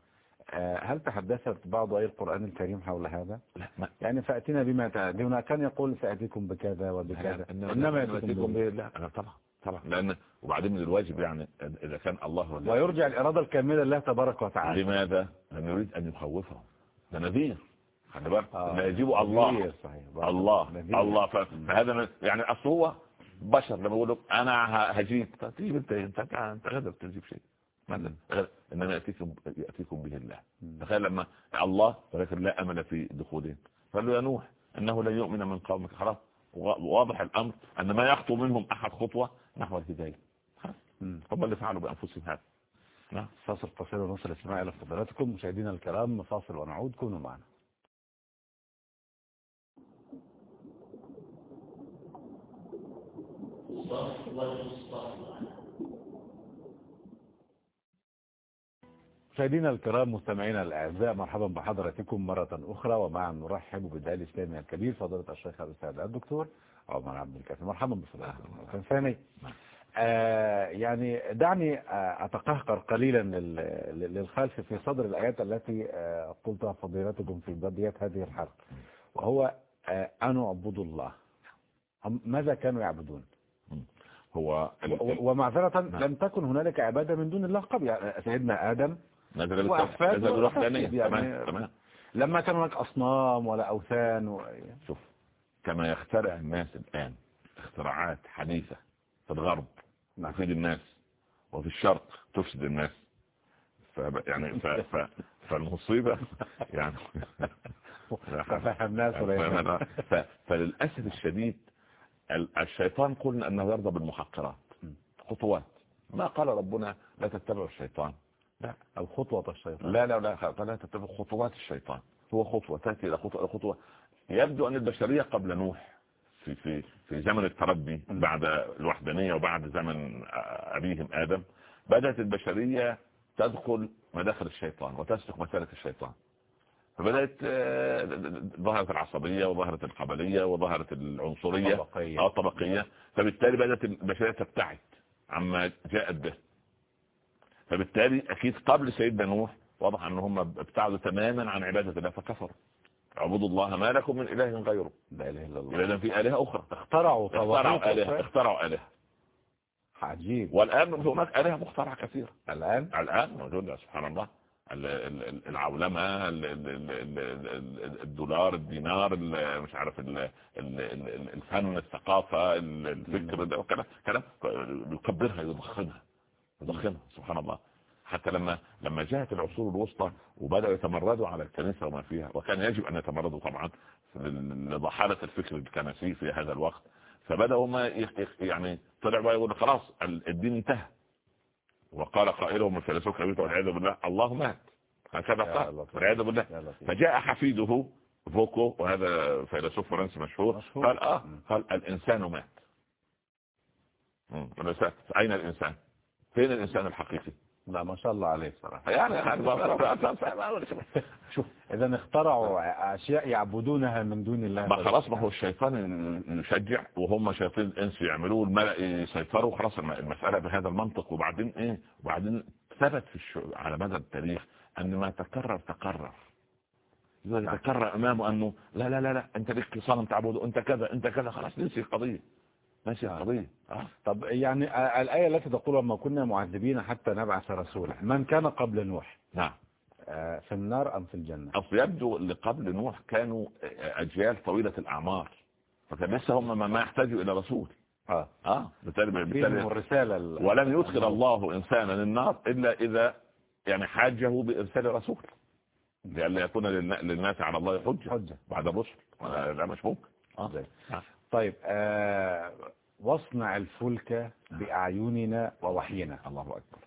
هل تحدثت بعض آية القرآن الكريم حول هذا؟ لا ما يعني فأتنا بما تعدون كان يقول سأتيكم بكذا وبكذا. إنما يأتيكم لا أنا طبعا طبعا. لأن وبعدين من الواجب يعني اذا كان الله اللي- ويرجع الإرادة الكاملة لله تبارك وتعالى. لماذا؟ لأنه يريد أن يخوفهم. ده نذير. خلي بالك. آه. لا يجيب الله. صحيح. الله نذير. الله. فهذا يعني أصل هو بشر. لما يقول لك أنا ه- هجيب. تجيب؟ انت انت غير تجيب شيء. مثلا إنما ياتيكم يأتيكم به الله. تخيل لما الله ولكن لا أمل في دخولهم قال له يا نوح إنه لن يؤمن من قومك. خلاص. وا- واضح الأمر أن ما يخطو منهم أحد خطوة نحو الهداية. هم اللي فعلوا بأنفسهم هذا. نعم. فاصل قصير ونصل الاستماع إلى فضلاتكم. مشاهدينا الكرام فاصل ونعود. كونوا معنا. مشاهدينا الكرام مستمعينا الأعزاء مرحبا بحضراتكم مرة أخرى ومع نرحب بالداعي الإسلامي الكبير فضيلة الشيخ الأستاذ الدكتور عمر عبد الكافي. مرحبا بفضلاتكم مرة ثانية آه يعني دعني آه أتقهقر قليلا لل- للخلف في صدر الآيات التي آه قلتها فضيلتكم في بداية هذه الحلقة. وهو آه ان اعبدوا الله. ماذا كانوا يعبدون؟ هو ومعذرة نعم. لم تكن هنالك عبادة من دون الله قبل سيدنا آدم. نزل نزل يعني- تمام تمام. لما كان هناك أصنام ولا أوثان و... شوف كما يخترع الناس الآن اختراعات حديثة في الغرب نعم. تفيد الناس وفي الشرق تفسد الناس. ف يعني ف... ف... فالمصيبة يعني ففهم ناس ولا. ف... فللأسف الشديد ال- الشيطان قلنا أنه يرضى بالمحقرات. خطوات. ما قال ربنا لا تتبعوا الشيطان. لا. أو خطوة الشيطان. لا لا لا قال لا تتبع خطوات الشيطان. هو خطوة تأتي إلى خطوة خطوة. يبدو أن البشرية قبل نوح في في في زمن التربي. بعد الوحدانية وبعد زمن أبيهم آدم بدأت البشرية تدخل مداخل الشيطان وتسلك مسالك الشيطان. فبدأت آه، ظهرت العصبية وظهرت القبلية وظهرت العنصرية طبقية. أو الطبقية. فبالتالي بدأت البشرية تبتعد عما جاءت به. فبالتالي أكيد قبل سيدنا نوح واضح أن هم ابتعدوا تماما عن عبادة الله فكفروا. اعبدوا الله ما لكم من إله غيره. لا إله إلا الله. إذا في آلهة أخرى. اخترعوا اخترعوا أخرى. اخترعوا آلهة. عجيب. والآن هناك آلهة مخترعة كثيرة. الآن؟ الآن موجودة سبحان الله. ال- ال- ال- العولمة ال- ال- ال- ال- ال- الدولار الدينار ال- مش عارف ال- ال- ال- الفن الثقافة ال- الفكر ده كلام كلام يكبرها يضخمها. يضخمها سبحان الله حتى لما لما جاءت العصور الوسطى وبدأوا يتمردوا على الكنيسة وما فيها وكان يجب أن يتمردوا طبعا لضحالة الفكر الكنسي في هذا الوقت فبدأوا ما يعني طلع بقى يقول خلاص ال- الدين انتهى وقال قائلهم الفيلسوف الكبير والعياذ بالله الله مات هكذا قال. والعياذ بالله. فجاء حفيده فوكو وهذا فيلسوف فرنسي مشهور مشهور. قال آه. قال الإنسان مات مم. الإنسان. فين الإنسان الحقيقي؟ لا ما شاء الله عليه صراحة. يعني شوف إذا اخترعوا أشياء يعبدونها من دون الله. ما خلاص ما هو الشيطان يشجع وهم شياطين الانس يعملوه الملأ يسيطروا. خلاص الم- المسألة بهذا المنطق. وبعدين إيه؟ وبعدين ثبت في. على مدى التاريخ أن ما تكرر تكرر. إذا تكرر أمامه أنه لا لا لا لا أنت لك صنم تعبده أنت كذا أنت كذا خلاص نسي القضية. نسي القضية آه. طب يعني آه، الآية التي تقول وما كنا معذبين حتى نبعث رسولا. من كان قبل نوح؟ نعم. آه، في النار أم في الجنة؟ أصل يبدو اللي قبل نوح كانوا أجيال طويلة الأعمار. فكان لسه هم ما- ما يحتاجوا إلى رسول. آه. آه. بالتالي بالتالي الرسالة ال- ولم يدخل الله إنسانا النار إلا إذا يعني حاجة بإرسال رسول. لأن يكون للنا- للناس على الله حجة. حجة. بعد الرسل. لا مش ممكن. آه. آه. طيب آه واصنع الفلك بأعيننا ووحينا الله أكبر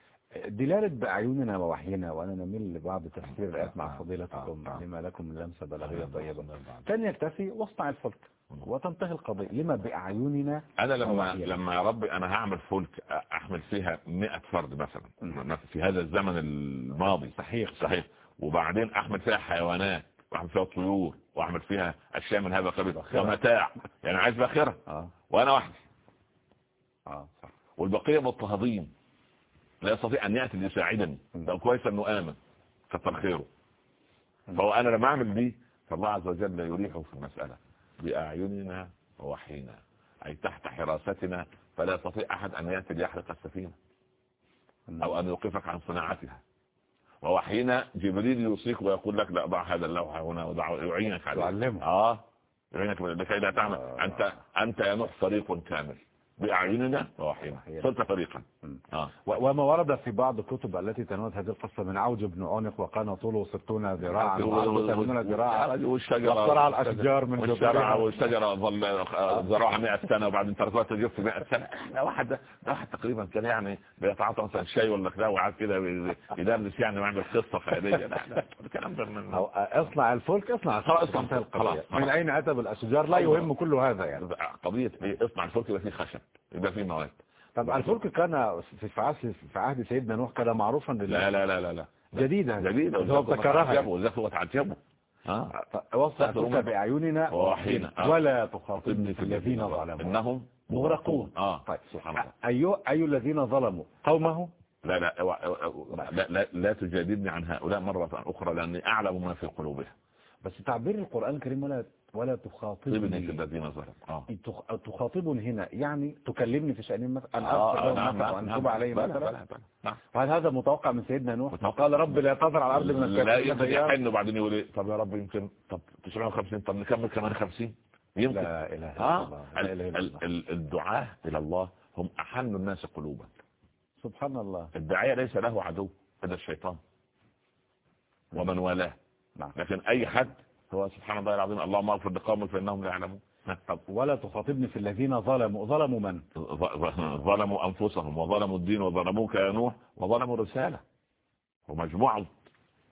دلالة بأعيننا ووحينا وأنا نميل لبعض تفسير الآيات مع آه، فضيلتكم آه، آه. لما لكم من لمسة بلاغية آه، طيبة آه. كان يكتفي واصنع الفلك وتنتهي القضية لما بأعيننا أنا لما ووحينا. لما يا ربي أنا هعمل فلك أحمل فيها 100 فرد مثلا مم. في هذا الزمن الماضي صحيح صحيح وبعدين أحمل فيها حيوانات وأحمل فيها طيور وأحمل فيها أشياء من هذا القبيل. ومتاع يعني عايز باخرة آه. وأنا وحدي صح. والبقية مضطهدين. لا يستطيع أن يأتي ليساعدني. لو كويس أنه آمن. كتر خيره. فهو أنا لما أعمل دي فالله عز وجل يريحه في المسألة. بأعيننا ووحينا. أي تحت حراستنا. فلا يستطيع أحد أن يأتي ليحرق السفينة. أو أن يوقفك عن صناعتها. ووحينا جبريل يوصيك ويقول لك لا ضع هذا اللوحة هنا وضع يعينك عليه تعلمه. آه يعينك لكي لا تعمل آه. أنت أنت يا نوح فريق كامل بأعيننا ووحينا صرت فريقا آه. وما ورد في بعض الكتب التي تناولت هذه القصة من عوج بن عنق وكان طوله ستون ذراعا وعرضه ذراعا والشجرة واخترع الأشجار من والشجرة والشجرة ظل زراعة 100 سنة وبعدين تركوها تجف 100 سنة. ده واحد ده واحد تقريبا كان يعني بيتعاطى مثلا شاي ولا كده وقعد كده يدرس يعني ويعمل قصة خيالية. لا لا الكلام ده من اصنع الفلك اصنع خلاص خلاص من أين أتى بالأشجار؟ لا يهم كل هذا يعني. قضية اصنع الفلك يبقى فيه خشب. يبقى فيه مواد. طب الفلك كان في عهد في عهد سيدنا نوح كان معروفا لا لا لا لا لا. جديدة جديدة هو ابتكرها وزفوا وتعجبوا آه وصل بأعيننا وحين ولا تخاطبني في الذين ظلموا. إنهم مغرقون. آه طيب. سبحان الله. اي اي الذين ظلموا؟ قومه لا لا لا, لا, لا تجادلني عن هؤلاء مرة أخرى لأني أعلم ما في قلوبهم. بس تعبير القرآن الكريم ولا ولا تخاطبني. في الذين ظلموا آه. تخاطبني هنا يعني تكلمني في شأنهم مثلا أن أغفر لهم مثلا وأن عليهم مثلا. نعم. وهل هذا متوقع من سيدنا نوح؟ قال رب لا تذر على الأرض من لا يحن وبعدين يقول إيه طب يا رب يمكن طب 950 طب نكمل كمان 50 يمكن. لا إله إلا الله الدعاء إلى الله هم أحن الناس قلوبا. سبحان الله. الداعية ليس له عدو هذا الشيطان. ومن والاه. لكن أي حد هو سبحان الله العظيم اللهم اغفر لقوم فإنهم لا يعلمون. طب ولا تخاطبني في الذين ظلموا ظلموا من؟ ظلموا أنفسهم وظلموا الدين وظلموك يا نوح وظلموا الرسالة. ومجموعة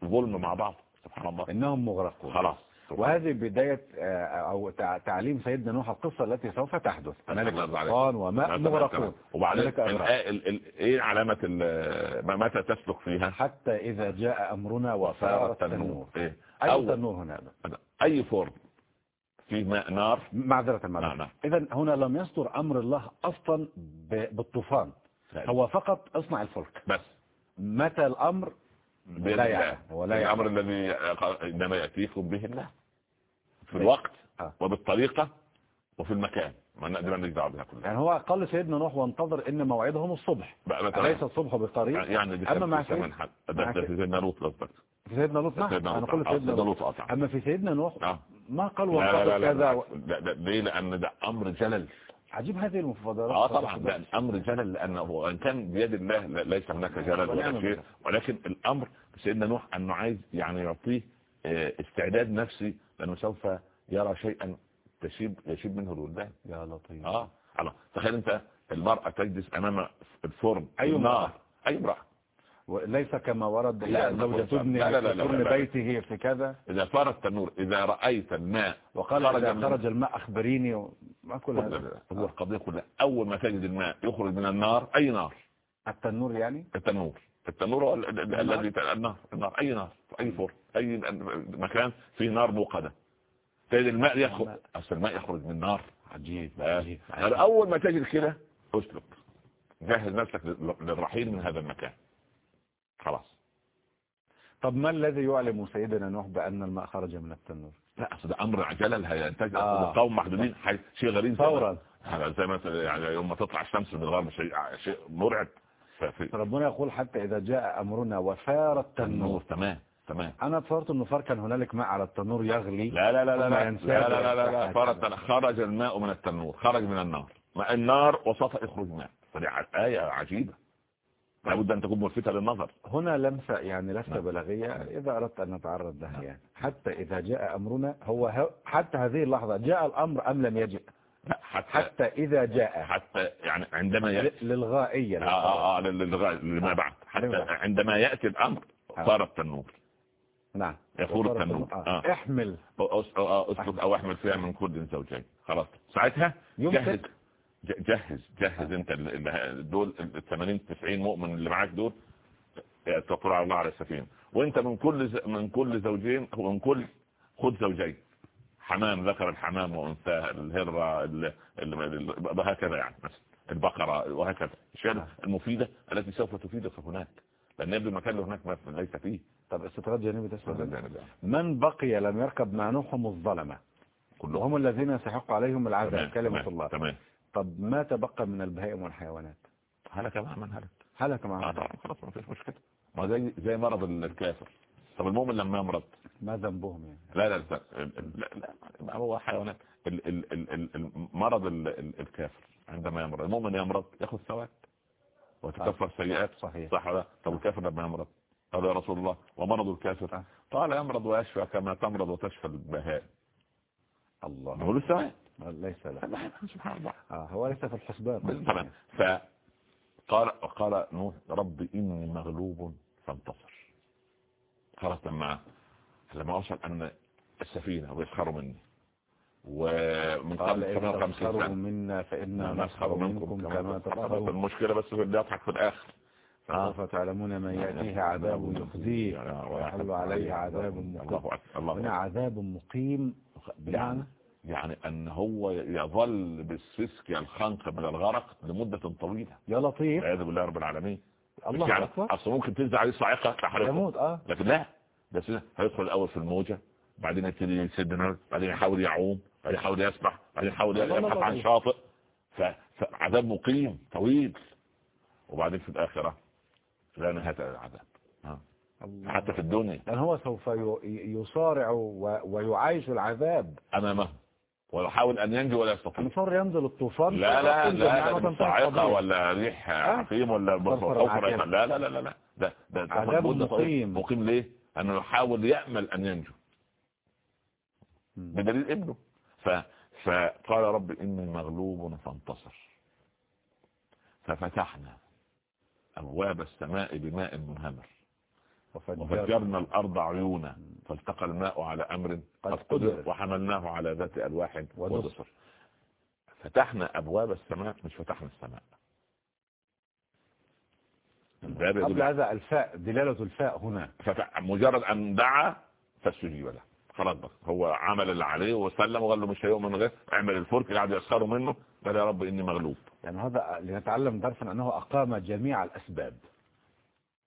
ظلم مع بعض. سبحان الله. إنهم مغرقون. خلاص. وهذه بداية أو تعليم سيدنا نوح القصة التي سوف تحدث. ملك الطوفان وماء مغرقون. وبعدين إيه علامة متى تسلك فيها؟ حتى إذا جاء أمرنا وفار التنور إيه؟ أي تنور هنا أي فرن في ماء نار؟ معذرة المعنى نعم. إذا هنا لم يصدر أمر الله أصلا بالطوفان. هو فقط اصنع الفلك. بس. متى الأمر؟ لا يعني ولا الأمر الذي إنما يأتيكم به الله. في الوقت آه. وبالطريقة وفي المكان. ما نقدر نجدع بها كلها. يعني هو قال سيدنا نوح وانتظر إن موعدهم الصبح. ليس الصبح بقريب؟ يعني دي أما مع سيدنا لوط قصدك في سيدنا لوط نعم أنا قلت سيدنا لوط. أما في سيدنا نوح آه. ما قال وانتظر كذا ليه لأن ده أمر جلل. عجيب هذه المفاضلات آه طبعا ده أمر جلل لأنه وان كان بيد الله ليس هناك جلل ولا شيء. ولكن الأمر سيدنا نوح أنه عايز يعني يعطيه استعداد نفسي لأنه سوف يرى شيئا تشيب يشيب منه الولدان يا لطيف آه الله. تخيل أنت المرأة تجلس أمام الفرن أي نار أي امرأة. وليس كما ورد لا ابن ابن بيته في كذا. إذا فار التنور إذا رأيت الماء وقال خرج, إذا خرج الماء أخبريني ما كل هذا. هو القضية كلها أول ما تجد الماء يخرج من النار أي نار؟ التنور يعني؟ التنور. التنور الذي النار النار أي نار أي فرن أي مكان فيه نار موقدة. تجد الماء يخرج. أصل الماء يخرج من نار عجيب عجيب أول ما تجد كده أسلك. جهز نفسك للرحيل من هذا المكان. خلاص. طب ما الذي يعلم سيدنا نوح بأن الماء خرج من التنور؟ لا اصل ده أمر عجلة. هينتج آه. قوم محدودين شيء غريب فورا. زي ما يعني يوم ما تطلع الشمس من الغرب شيء شيء مرعب. ربنا يقول حتى إذا جاء أمرنا وفار التنور. تمام تمام. أنا اتصورت إنه فار كان هنالك ماء على التنور يغلي. لا لا لا لا لا لا لا لا, لا, لا خرج الماء من التنور خرج من النار. النار وسط يخرج ماء فدي آية عجيبة. لابد أن تكون ملفتة للنظر هنا لمسة يعني لفتة بلاغية إذا أردت أن نتعرض لها يعني. حتى إذا جاء أمرنا هو حتى هذه اللحظة جاء الأمر أم لم يجئ؟ حتى, حتى إذا جاء. حتى يعني عندما يأتي للغائية آه آه آه للغاية لما بعد. حتى عندما يأتي الأمر صار التنور نعم. يفور التنور آه. احمل. أسلك أو أحمل فيها من كل زوجين. خلاص. ساعتها جهز. جهز جهز انت دول ال 80 90 مؤمن اللي معاك دول توكلوا على الله على السفينة. وانت من كل من كل زوجين ومن كل خذ زوجين. حمام ذكر الحمام وانثى الهرة وهكذا يعني مثلا. البقرة وهكذا. الأشياء المفيدة التي سوف تفيدك هناك. لأن يبدو المكان اللي هناك ليس فيه. طب استطراد جانبي تسمى من بقي لم يركب مع نوح الظلمه كلهم. الذين يستحق عليهم العذاب كلمة الله. تمام. طب ما تبقى من البهائم والحيوانات؟ هلك مع من هلك. هلك مع من خلاص ما فيش مشكلة. ما زي زي مرض الكافر. طب المؤمن لما يمرض؟ ما ذنبهم يعني؟ لا لا لا, لا, لا هو حيوانات. مرض الكافر عندما يمرض. المؤمن يمرض ياخذ ثواب وتكفر سيئات. صحيح. صح ولا طب الكافر لما يمرض؟ قال يا رسول الله ومرض الكافر؟ قال يمرض ويشفى كما تمرض وتشفى البهائم. الله. نقول الثواب ليس له. سبحان الله. آه هو ليس في الحسبان. تمام. فقال قال نوح رب إني مغلوب فانتصر. خلاص لما لما أوصل أن السفينة ويسخروا مني. ومن قال قبل إن 58 تسخروا سنة. منا فإنا نسخر منكم كما تسخرون المشكلة بس في يضحك في الآخر. فسوف تعلمون من يأتيه عذاب يخزيه. ويحل عليه عذاب مقيم. الله أكبر. الله هنا عذاب مقيم بمعنى يعني أن هو يظل بالسسك الخنق من الغرق لمدة طويلة. يا لطيف. والعياذ بالله رب العالمين. الله يعني أصلا ممكن تنزل عليه صاعقة يموت آه. لكن لا. بس هيدخل الأول في الموجة بعدين يبتدي يسد نفسه بعدين يحاول يعوم بعدين يحاول يسبح بعدين يحاول يبحث عن. شاطئ. فعذاب مقيم طويل. وبعدين في الآخرة لا نهاية للعذاب. حتى في الدنيا. لأن هو سوف يصارع ويعايش العذاب. أمامه. ويحاول أن ينجو ولا يستطيع المصر ينزل الطوفان لا لا لا لا القضية. ولا ريح. عقيم ولا. رحمة. لا لا لا لا ده ده عذاب. مقيم. مقيم ليه؟ أنه يحاول يأمل أن ينجو. بدليل إبنه ف... فقال رب إني مغلوب فانتصر ففتحنا أبواب السماء بماء منهمر وفجرنا الأرض عيونا فالتقى الماء على أمر قد قد قدر. وحملناه على ذات ألواح ودسر. فتحنا أبواب السماء مش فتحنا السماء. قبل هذا الفاء دلالة الفاء هنا. مجرد أن دعا فاستجيب له. خلاص بس هو عمل اللي عليه وسلم وقال له مش هيؤمن غير اعمل الفرك قاعد يسخروا منه. قال يا رب إني مغلوب. يعني هذا لنتعلم درسا أنه أقام جميع الأسباب.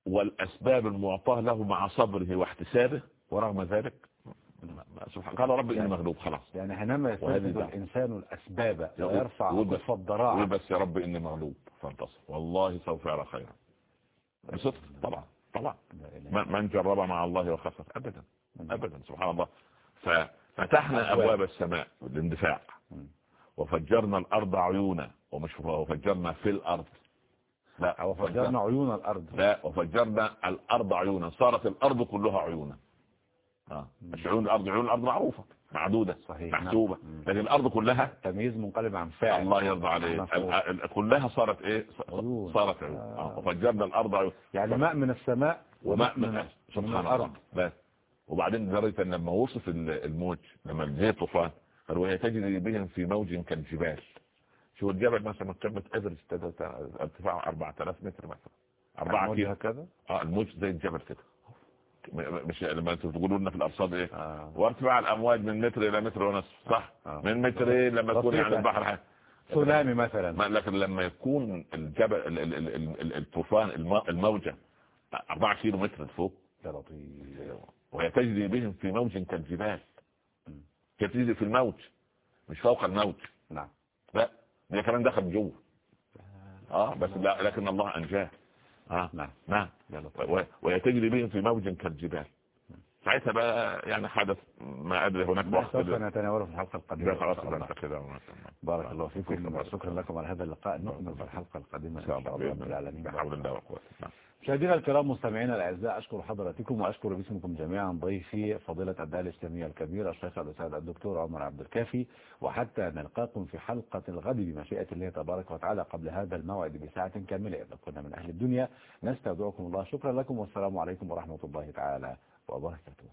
والأسباب المعطاة له مع صبره واحتسابه ورغم ذلك سبحان قال رب إني مغلوب خلاص. يعني حينما يستجد دعوة. الإنسان الأسباب ويرفع كف الضراعة قول بس يا رب إني مغلوب فانتصر. والله سوف يرى خيرا. بصدق طبعا طبعا. من جرب مع الله وخسر. أبدا إلا أبدا سبحان الله. ففتحنا أبواب. السماء بالاندفاع مم. وفجرنا الأرض عيونا ومش وفجرنا في الأرض. لا أو فجرنا عيون الأرض لا وفجرنا الأرض عيونا صارت الأرض كلها عيونا آه. عيون الأرض عيون الأرض معروفة معدودة صحيح. محسوبة نعم. لكن الأرض كلها تمييز منقلب عن فاعل الله يرضى ال- كلها صارت إيه عيون. صارت عيون آه. آه. وفجرنا الأرض عيون يعني ماء من السماء وماء من من سبحان الله بس وبعدين لدرجة أن لما وصف ال- الموج لما جه طوفان قال وهي تجري بهم في موج كالجبال شو الجبل مثلا قمة إيفرست ارتفاعه 4000 متر مثلا. 4 الموج كيلو. هكذا آه الموج زي الجبل كده. مش لما أنتوا تقولوا لنا في الأرصاد إيه. آه. وارتفاع الأمواج من متر إلى متر ونصف صح. آه. من مترين لما تكون بسيطة. يعني البحر حاجة. تسونامي مثلا. لكن لما يكون الجبل ال- ال- ال- ال- ال- الطوفان الم- الموجة 4 كيلو متر فوق يا لطيف. وهي تجري بهم في موج كالجبال. تجري في الموج مش فوق الموج. نعم. لا هي كمان دخل جوه. آه بس لا. لكن الله أنجاه. آه نعم نعم. يا لطيف و- وهي تجري بهم في موج كالجبال. ساعتها بقى يعني حدث ما أدري هناك وقت سوف نتناوله في الحلقة القادمة إن خلاص كده بارك الله فيكم وشكرا لكم على هذا اللقاء. نكمل في الحلقة القادمة إن شاء الله رب العالمين. الله بحول الله وقوته. مشاهدينا الكرام مستمعينا الأعزاء أشكر حضراتكم وأشكر باسمكم جميعا ضيفي فضيلة الداعي الاسلاميه الكبير الشيخ الأستاذ الدكتور عمر عبد الكافي. وحتى نلقاكم في حلقة الغد بمشيئة الله تبارك وتعالى قبل هذا الموعد بساعة كاملة. إذا كنا من أهل الدنيا نستودعكم الله. شكرا لكم والسلام عليكم ورحمة الله تعالى وبركاته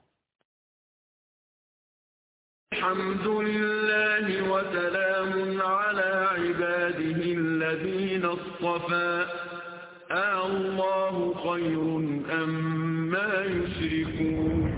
الحمد لله وسلام على عباده الذين اصطفى. آه الله خير أم ما يشركون.